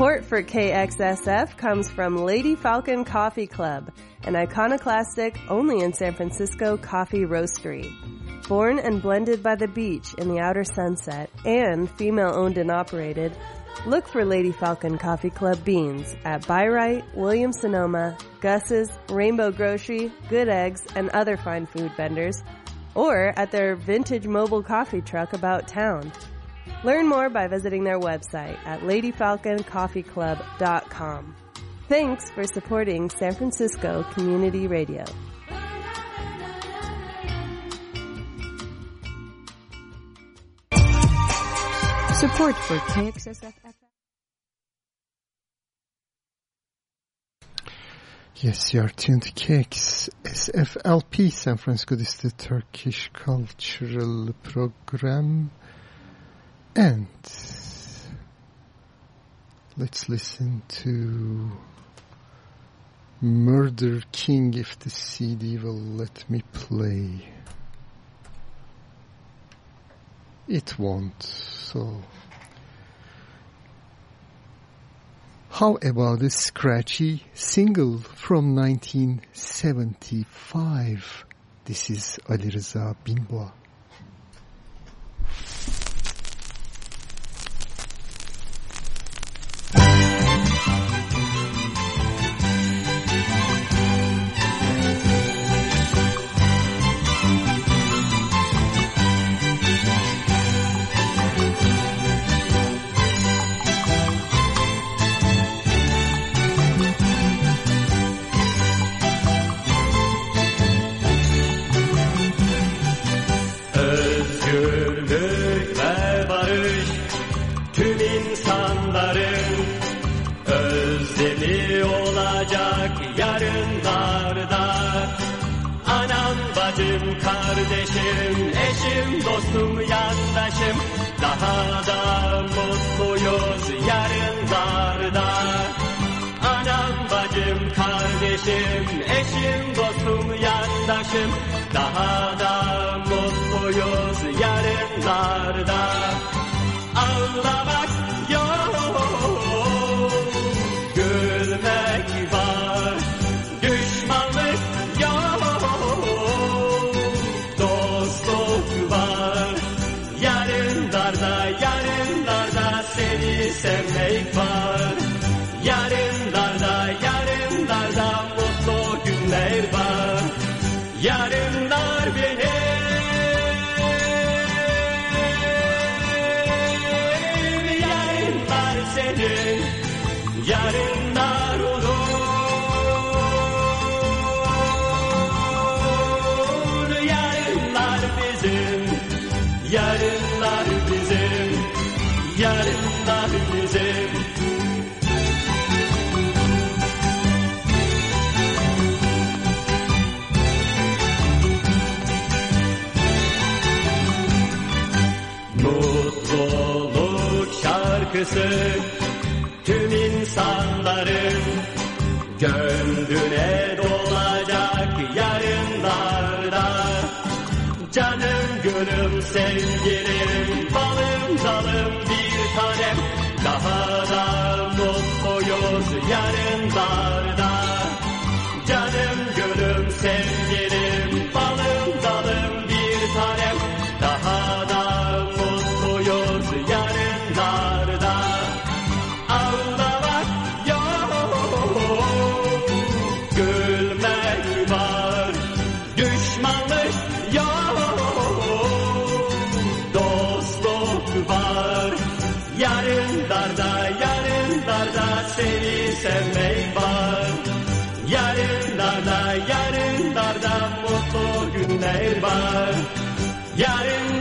Support for KXSF comes from Lady Falcon Coffee Club, an iconoclastic, only in San Francisco coffee roastery. Born and blended by the beach in the outer sunset and female owned and operated, look for Lady Falcon Coffee Club beans at Bi-Rite, Williams Sonoma, Gus's, Rainbow Grocery, Good Eggs, and other fine food vendors, or at their vintage mobile coffee truck about town. Learn more by visiting their website at ladyfalconcoffeeclub.com. Thanks for supporting San Francisco Community Radio.
Support for KXSF
Yes, you are tuned to KX SFLP San Francisco. This is the Turkish Cultural Program. And let's listen to Murder King if the CD will let me play. It won't, so. How about a scratchy single from 1975? This is Ali Rıza Binboğa.
Bacım, kardeşim, eşim, dostum, yandaşım daha da mutluyuz yarınlarda. Ağlamak şarkısı tüm insanların gönlüne dolacak yarınlarda. Canım gülüm sevgilim balım dalım bir tanem daha da mutluyuz yarınlarda. Günler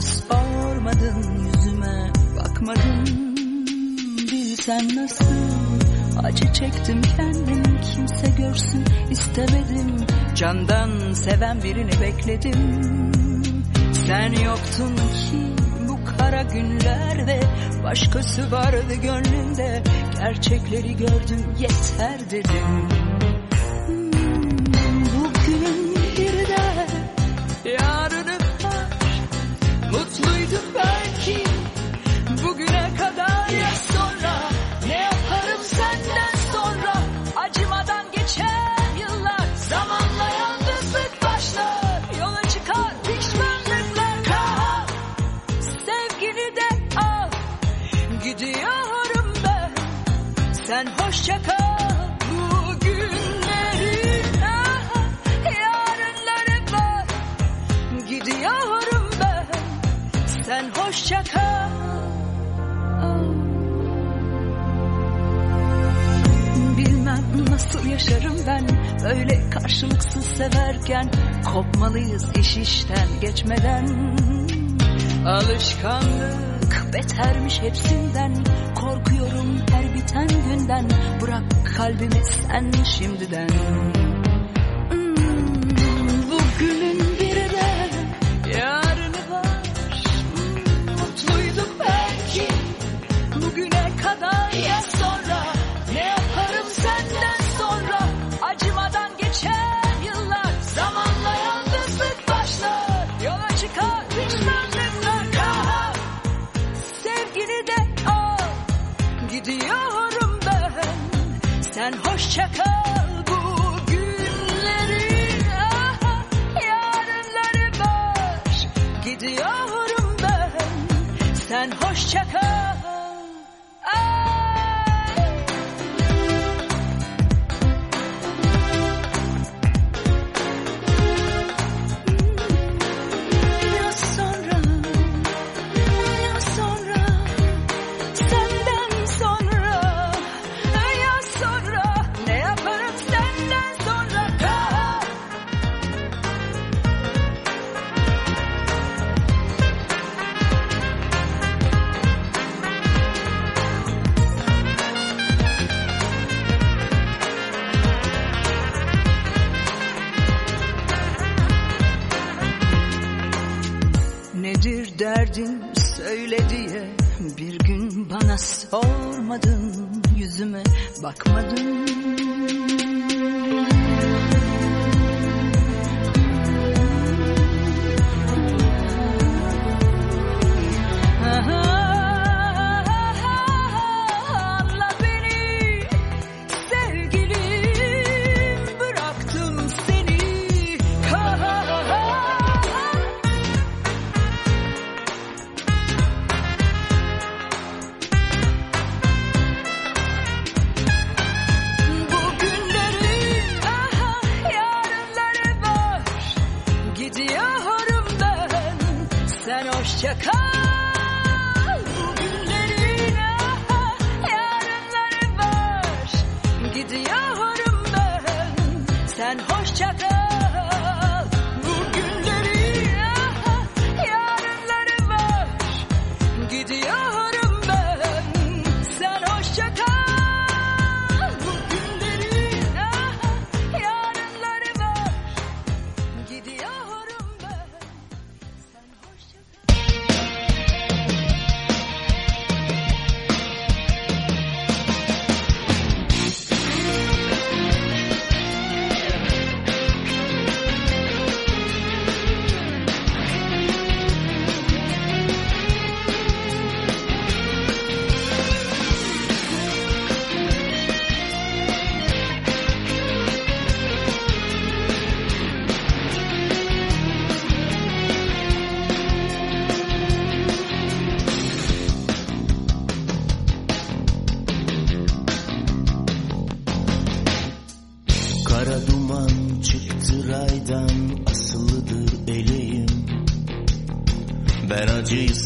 Nasıl sormadın yüzüme bakmadın. Bilsen nasıl? Acı çektim kendimi kimse görsün istemedim. Candan seven birini bekledim. Sen yoktun ki bu kara günlerde. Başkası vardı gönlünde. Gerçekleri gördüm yeter dedim. Sen hoşça kal bugünlerinden yarınlara gidiyorum ben. Sen hoşça kal. Bilmem nasıl yaşarım ben böyle karşılıksız severken kopmalıyız iş işten geçmeden. Alışkanlık betermiş hepsinden. Korkuyorum her biten günden. Bırak kalbimi sen şimdiden.
Jesus.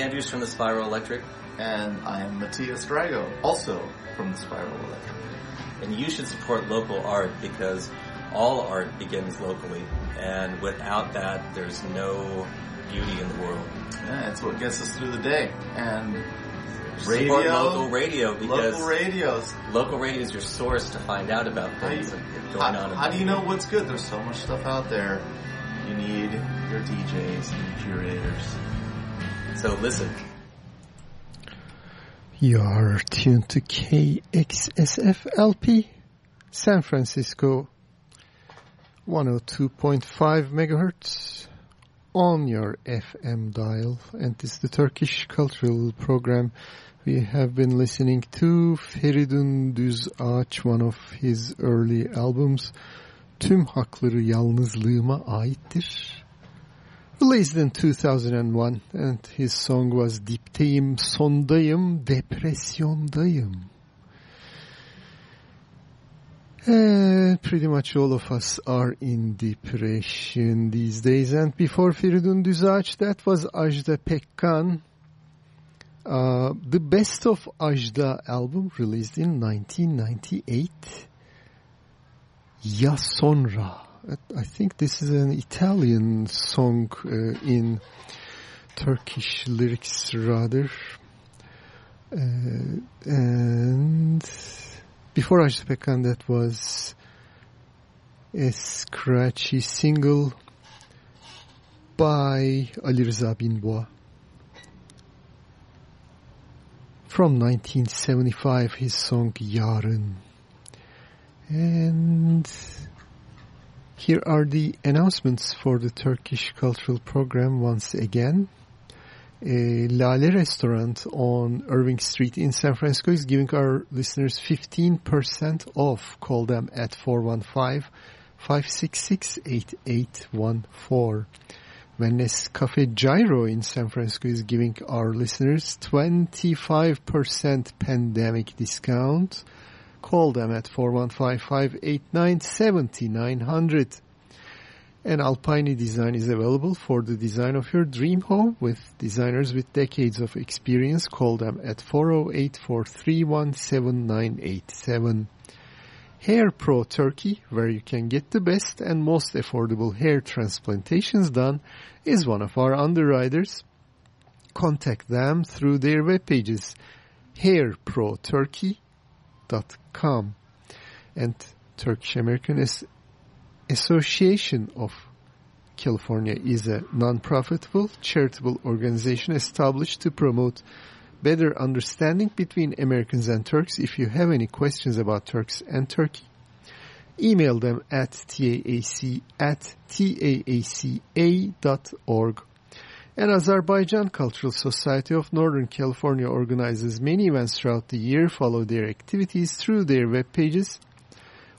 Andrews from the Spiral Electric.
And I'm Matthias Drago, also from the Spiral Electric.
And you should support local art because all art begins locally. And without that, there's no beauty in the world.
Yeah, it's what gets us through the day. And
Support local radio because
local radios.
local radio is your source to find out about
How,
things that are
how,
going on. in
how do you know what's good? There's so much stuff out there. You need your DJs and your curators.
So listen.
You are tuned to KXSFLP, San Francisco, 102.5 megahertz on your FM dial. And is the Turkish Cultural Program. We have been listening to Feridun Düz Ağaç, one of his early albums. Tüm hakları yalnızlığıma aittir. Released in 2001 and his song was Dipteyim, Sondayım, Depresyondayım. And pretty much all of us are in depression these days. And before Feridun Düzağaç, that was Ajda Pekkan. Uh, the Best of Ajda album released in 1998. Ya Sonra. I think this is an Italian song uh, in Turkish lyrics rather. Uh, and before Ajda Pekkan that was a scratchy single by Ali Rıza Binboğa. From 1975 his song Yarın. And here are the announcements for the Turkish Cultural Program once again. A Lale restaurant on Irving Street in San Francisco is giving our listeners 15% off. Call them at 415-566-8814. Venice Cafe Gyro in San Francisco is giving our listeners 25% pandemic discount. Call them at 415-589-7900. And Alpine Design is available for the design of your dream home with designers with decades of experience. Call them at 408-431-7987. Hair Pro Turkey, where you can get the best and most affordable hair transplantations done, is one of our underwriters. Contact them through their web pages, And Turkish American As- Association of California is a non-profitable charitable organization established to promote better understanding between Americans and Turks. If you have any questions about Turks and Turkey, email them at taac at taaca.org. And Azerbaijan Cultural Society of Northern California organizes many events throughout the year. Follow their activities through their web pages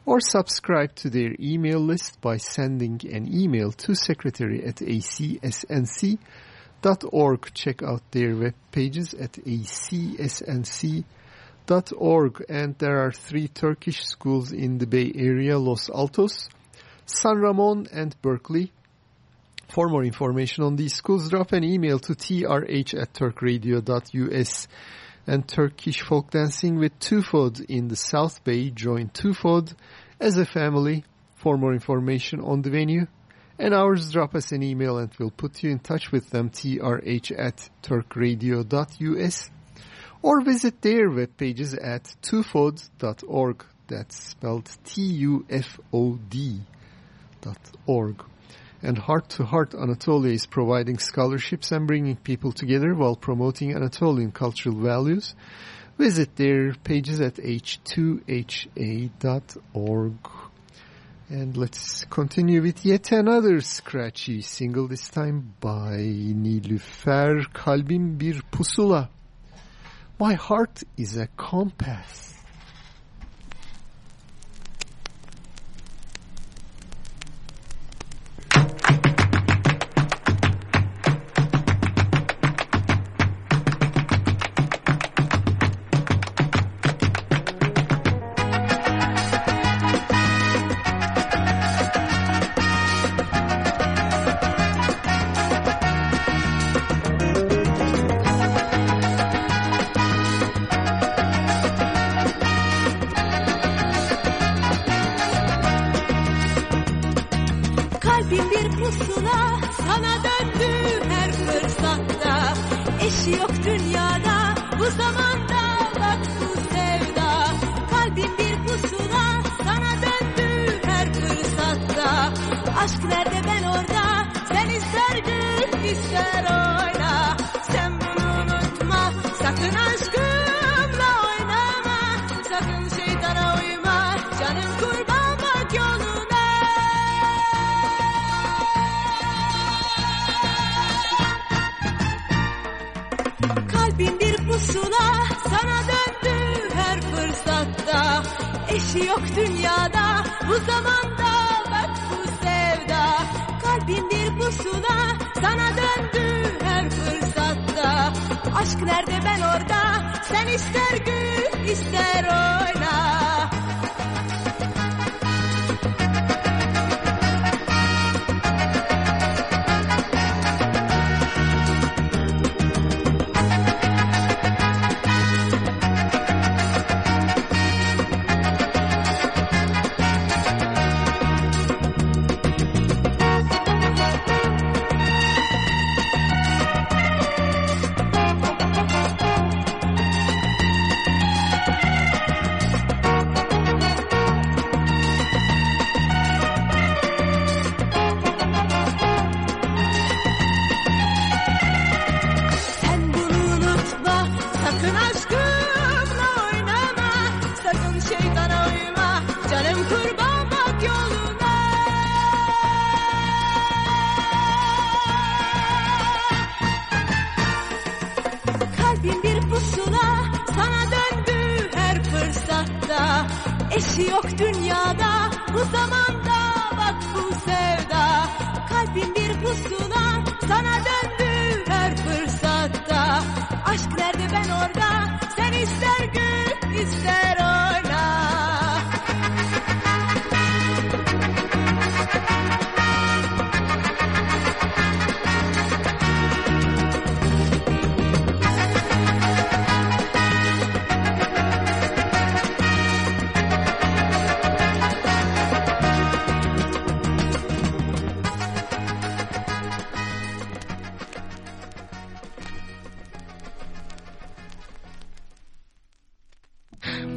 or subscribe to their email list by sending an email to secretary at acsnc.org. Check out their web pages at acsnc.org. And there are three Turkish schools in the Bay Area, Los Altos, San Ramon, and Berkeley. For more information on these schools, drop an email to trh at turkradio.us. And Turkish folk dancing with Tufod in the South Bay. Join Tufod as a family. For more information on the venue and hours, drop us an email and we'll put you in touch with them, trh at turkradio.us. Or visit their web pages at tufod.org. That's spelled T-U-F-O-D dot org. And Heart to Heart Anatolia is providing scholarships and bringing people together while promoting Anatolian cultural values. Visit their pages at h2ha.org. And let's continue with yet another scratchy single, this time by Nilüfer, Kalbim Bir Pusula. My heart is a compass.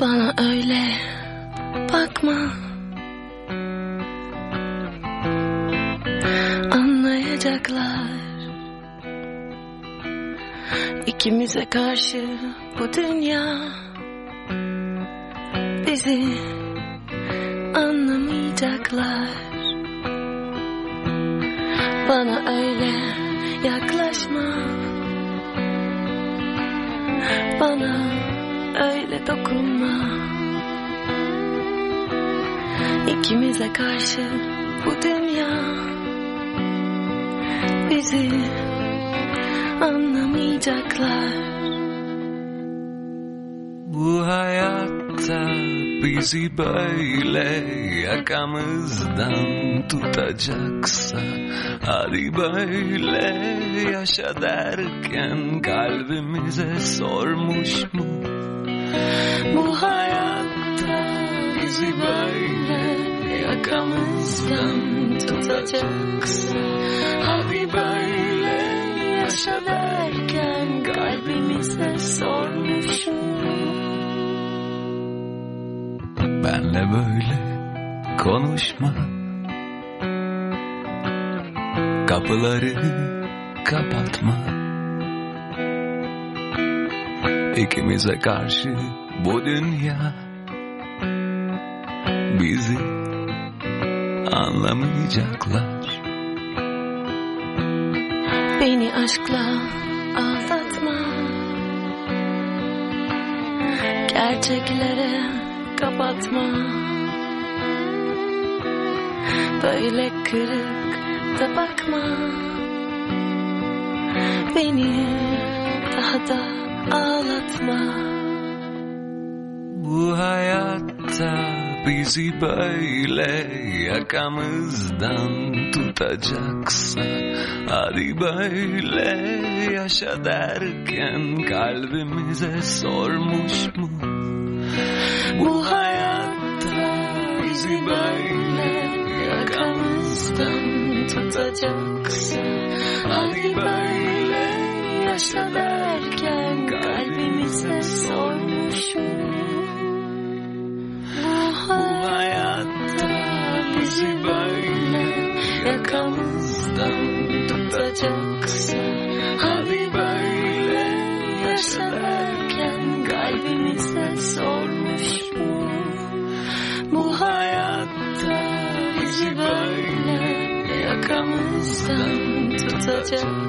Bana öyle bakma. Anlayacaklar. İkimize karşı bu dünya Bizi anlamayacak anlayacaklar Bana öyle yaklaşma. Bana dokunma İkimize karşı bu dünya Bizi anlamayacaklar
Bu hayatta bizi böyle yakamızdan tutacaksa Hadi böyle yaşa derken kalbimize sormuş mu? Bizi böyle yakamızdan tutacaksa Hadi böyle yaşa derken kalbimize sormuş mu? Benle böyle konuşma. Kapıları kapatma. İkimize karşı bu dünya Bizi anlamayacaklar.
Beni aşkla aldatma. Gerçeklere kapatma. Böyle kırık da bakma. Beni daha da ağlatma
bizi böyle yakamızdan tutacaksa Hadi böyle yaşa derken kalbimize sormuş mu? Bu hayatta bizi böyle yakamızdan tutacaksa Hadi böyle yaşa derken
맞.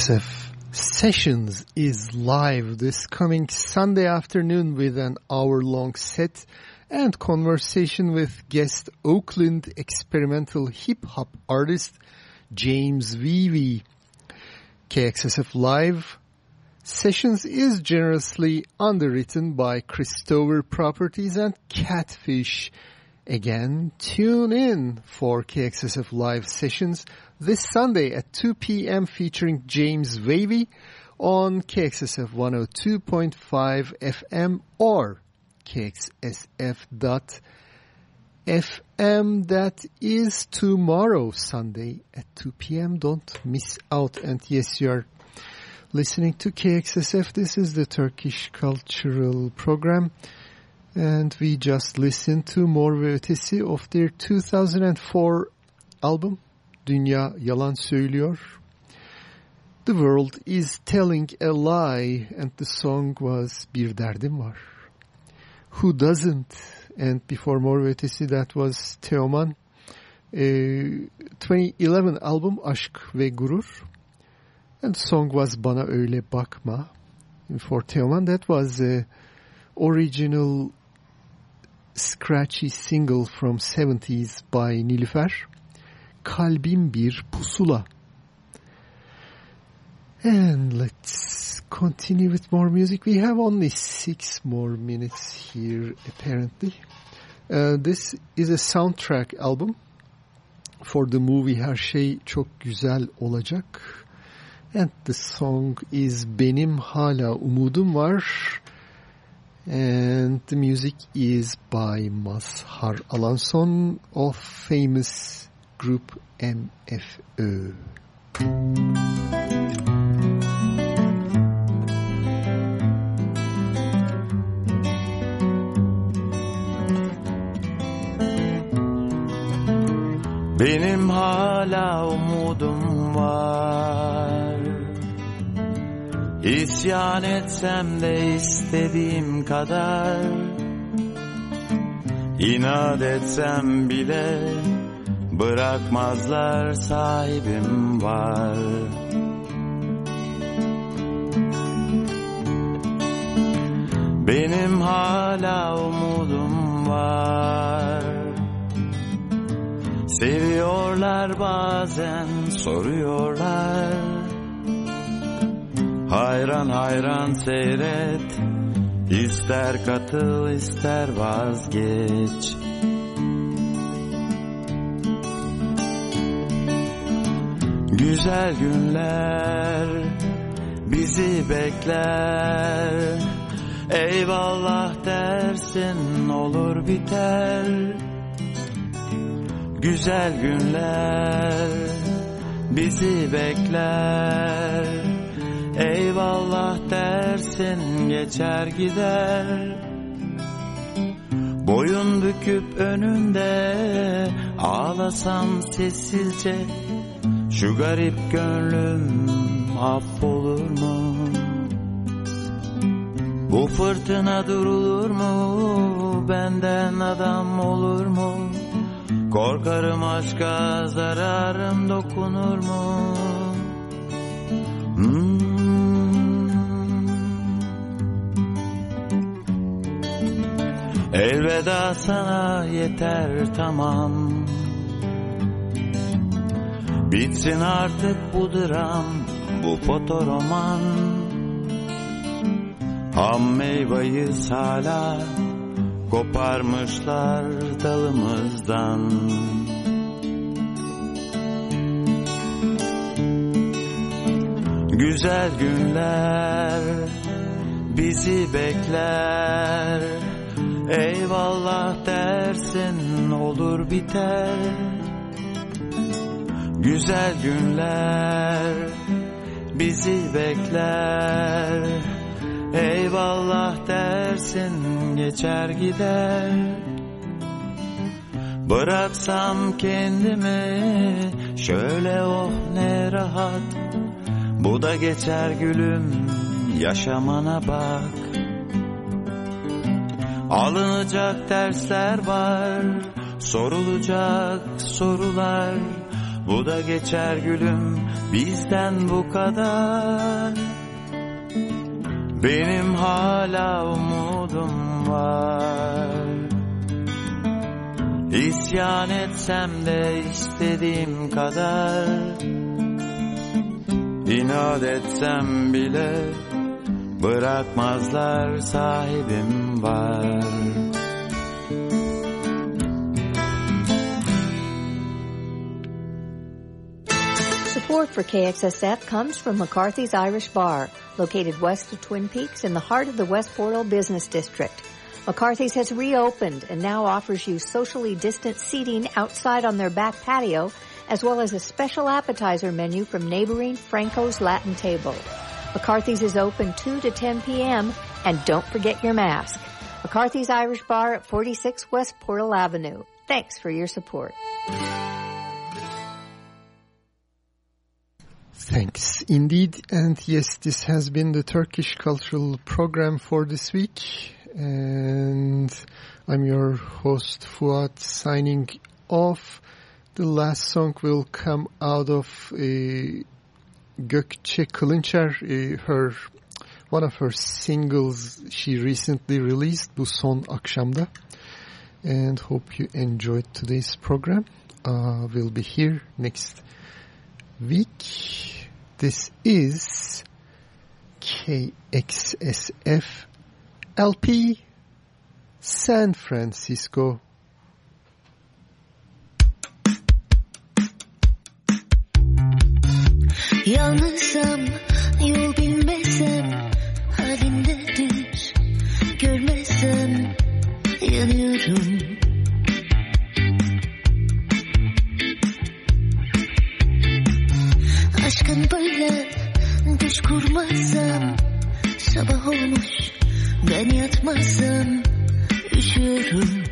KXSF Sessions is live this coming Sunday afternoon with an hour-long set and conversation with guest Oakland experimental hip-hop artist James Vivi. KXSF Live Sessions is generously underwritten by Christopher Properties and Catfish. Again, tune in for KXSF Live Sessions this Sunday at 2 p.m. featuring James Wavy on KXSF 102.5 FM or KXSF.FM. That is tomorrow, Sunday at 2 p.m. Don't miss out. And yes, you are listening to KXSF. This is the Turkish Cultural Program. And we just listened to Mor ve Ötesi of their 2004 album Dünya Yalan Söylüyor. The world is telling a lie and the song was Bir Derdim Var. Who doesn't? And before Mor ve Ötesi that was Teoman. Uh, 2011 album Aşk ve Gurur. And song was Bana Öyle Bakma. And for Teoman that was a original scratchy single from 70s by Nilüfer. Kalbim bir pusula. And let's continue with more music. We have only six more minutes here apparently. Uh, this is a soundtrack album for the movie Her Şey Çok Güzel Olacak. And the song is Benim Hala Umudum Var. And the music is by Mazhar Alanson of famous group MFÖ.
Benim hala umudum var İsyan etsem de istediğim kadar İnat etsem bile Bırakmazlar sahibim var. Benim hala umudum var. Seviyorlar bazen soruyorlar. Hayran hayran seyret İster katıl ister vazgeç Güzel günler bizi bekler. Eyvallah dersin olur biter. Güzel günler bizi bekler. Eyvallah dersin geçer gider. Boyun büküp önünde ağlasam sessizce Şu garip gönlüm affolur mu? Bu fırtına durulur mu? Benden adam olur mu? Korkarım aşka zararım dokunur mu? Hmm. Elveda sana yeter tamam Bitsin artık bu dram Bu fotoroman. Ham meyveyiz hala Koparmışlar dalımızdan. Güzel günler bizi bekler. Eyvallah dersin olur biter Güzel günler bizi bekler. Eyvallah dersin geçer gider. Bıraksam kendimi şöyle oh ne rahat. Bu da geçer gülüm yaşamana bak. Alınacak dersler var sorulacak sorular Bu da geçer gülüm bizden bu kadar. Benim hala umudum var. İsyan etsem de istediğim kadar. İnat etsem bile Bırakmazlar sahibim var
Support for KXSF comes from McCarthy's Irish Bar, located west of Twin Peaks in the heart of the West Portal Business District. McCarthy's has reopened and now offers you socially distant seating outside on their back patio, as well as a special appetizer menu from neighboring Franco's Latin Table. McCarthy's is open 2 to 10 p.m. and don't forget your mask. McCarthy's Irish Bar at 46 West Portal Avenue. Thanks for your support.
Thanks indeed. And yes, this has been the Turkish cultural program for this week. And I'm your host Fuat signing off. The last song will come out of uh, Gökçe Kılınçer, uh, her one of her singles she recently released, Bu Son Akşamda. And hope you enjoyed today's program. Uh, we'll be here next week. This is KXSF LP San Francisco.
Yol bilmesem Halimde düş Görmesem yanıyorum düş kurmazsam Sabah olmuş ben yatmazsam Üşüyorum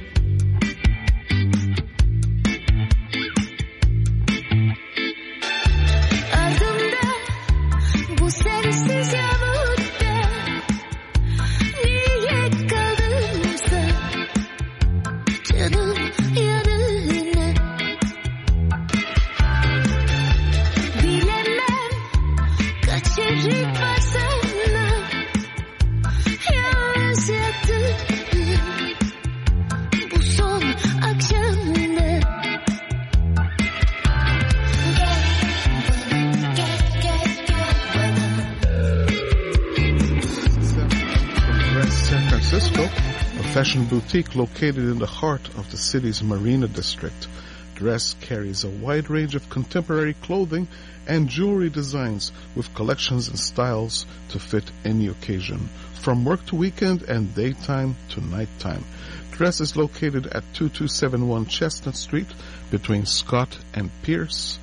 boutique located in the heart of the city's Marina District. Dress carries a wide range of contemporary clothing and jewelry designs with collections and styles to fit any occasion, from work to weekend and daytime to nighttime. Dress is located at 2271 Chestnut Street between Scott and Pierce.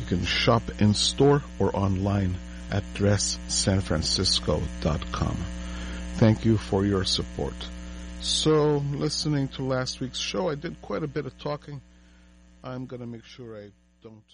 You can shop in store or online at dresssanfrancisco.com. Thank you for your support. So, listening to last week's show, I did quite a bit of talking. I'm going to make sure I don't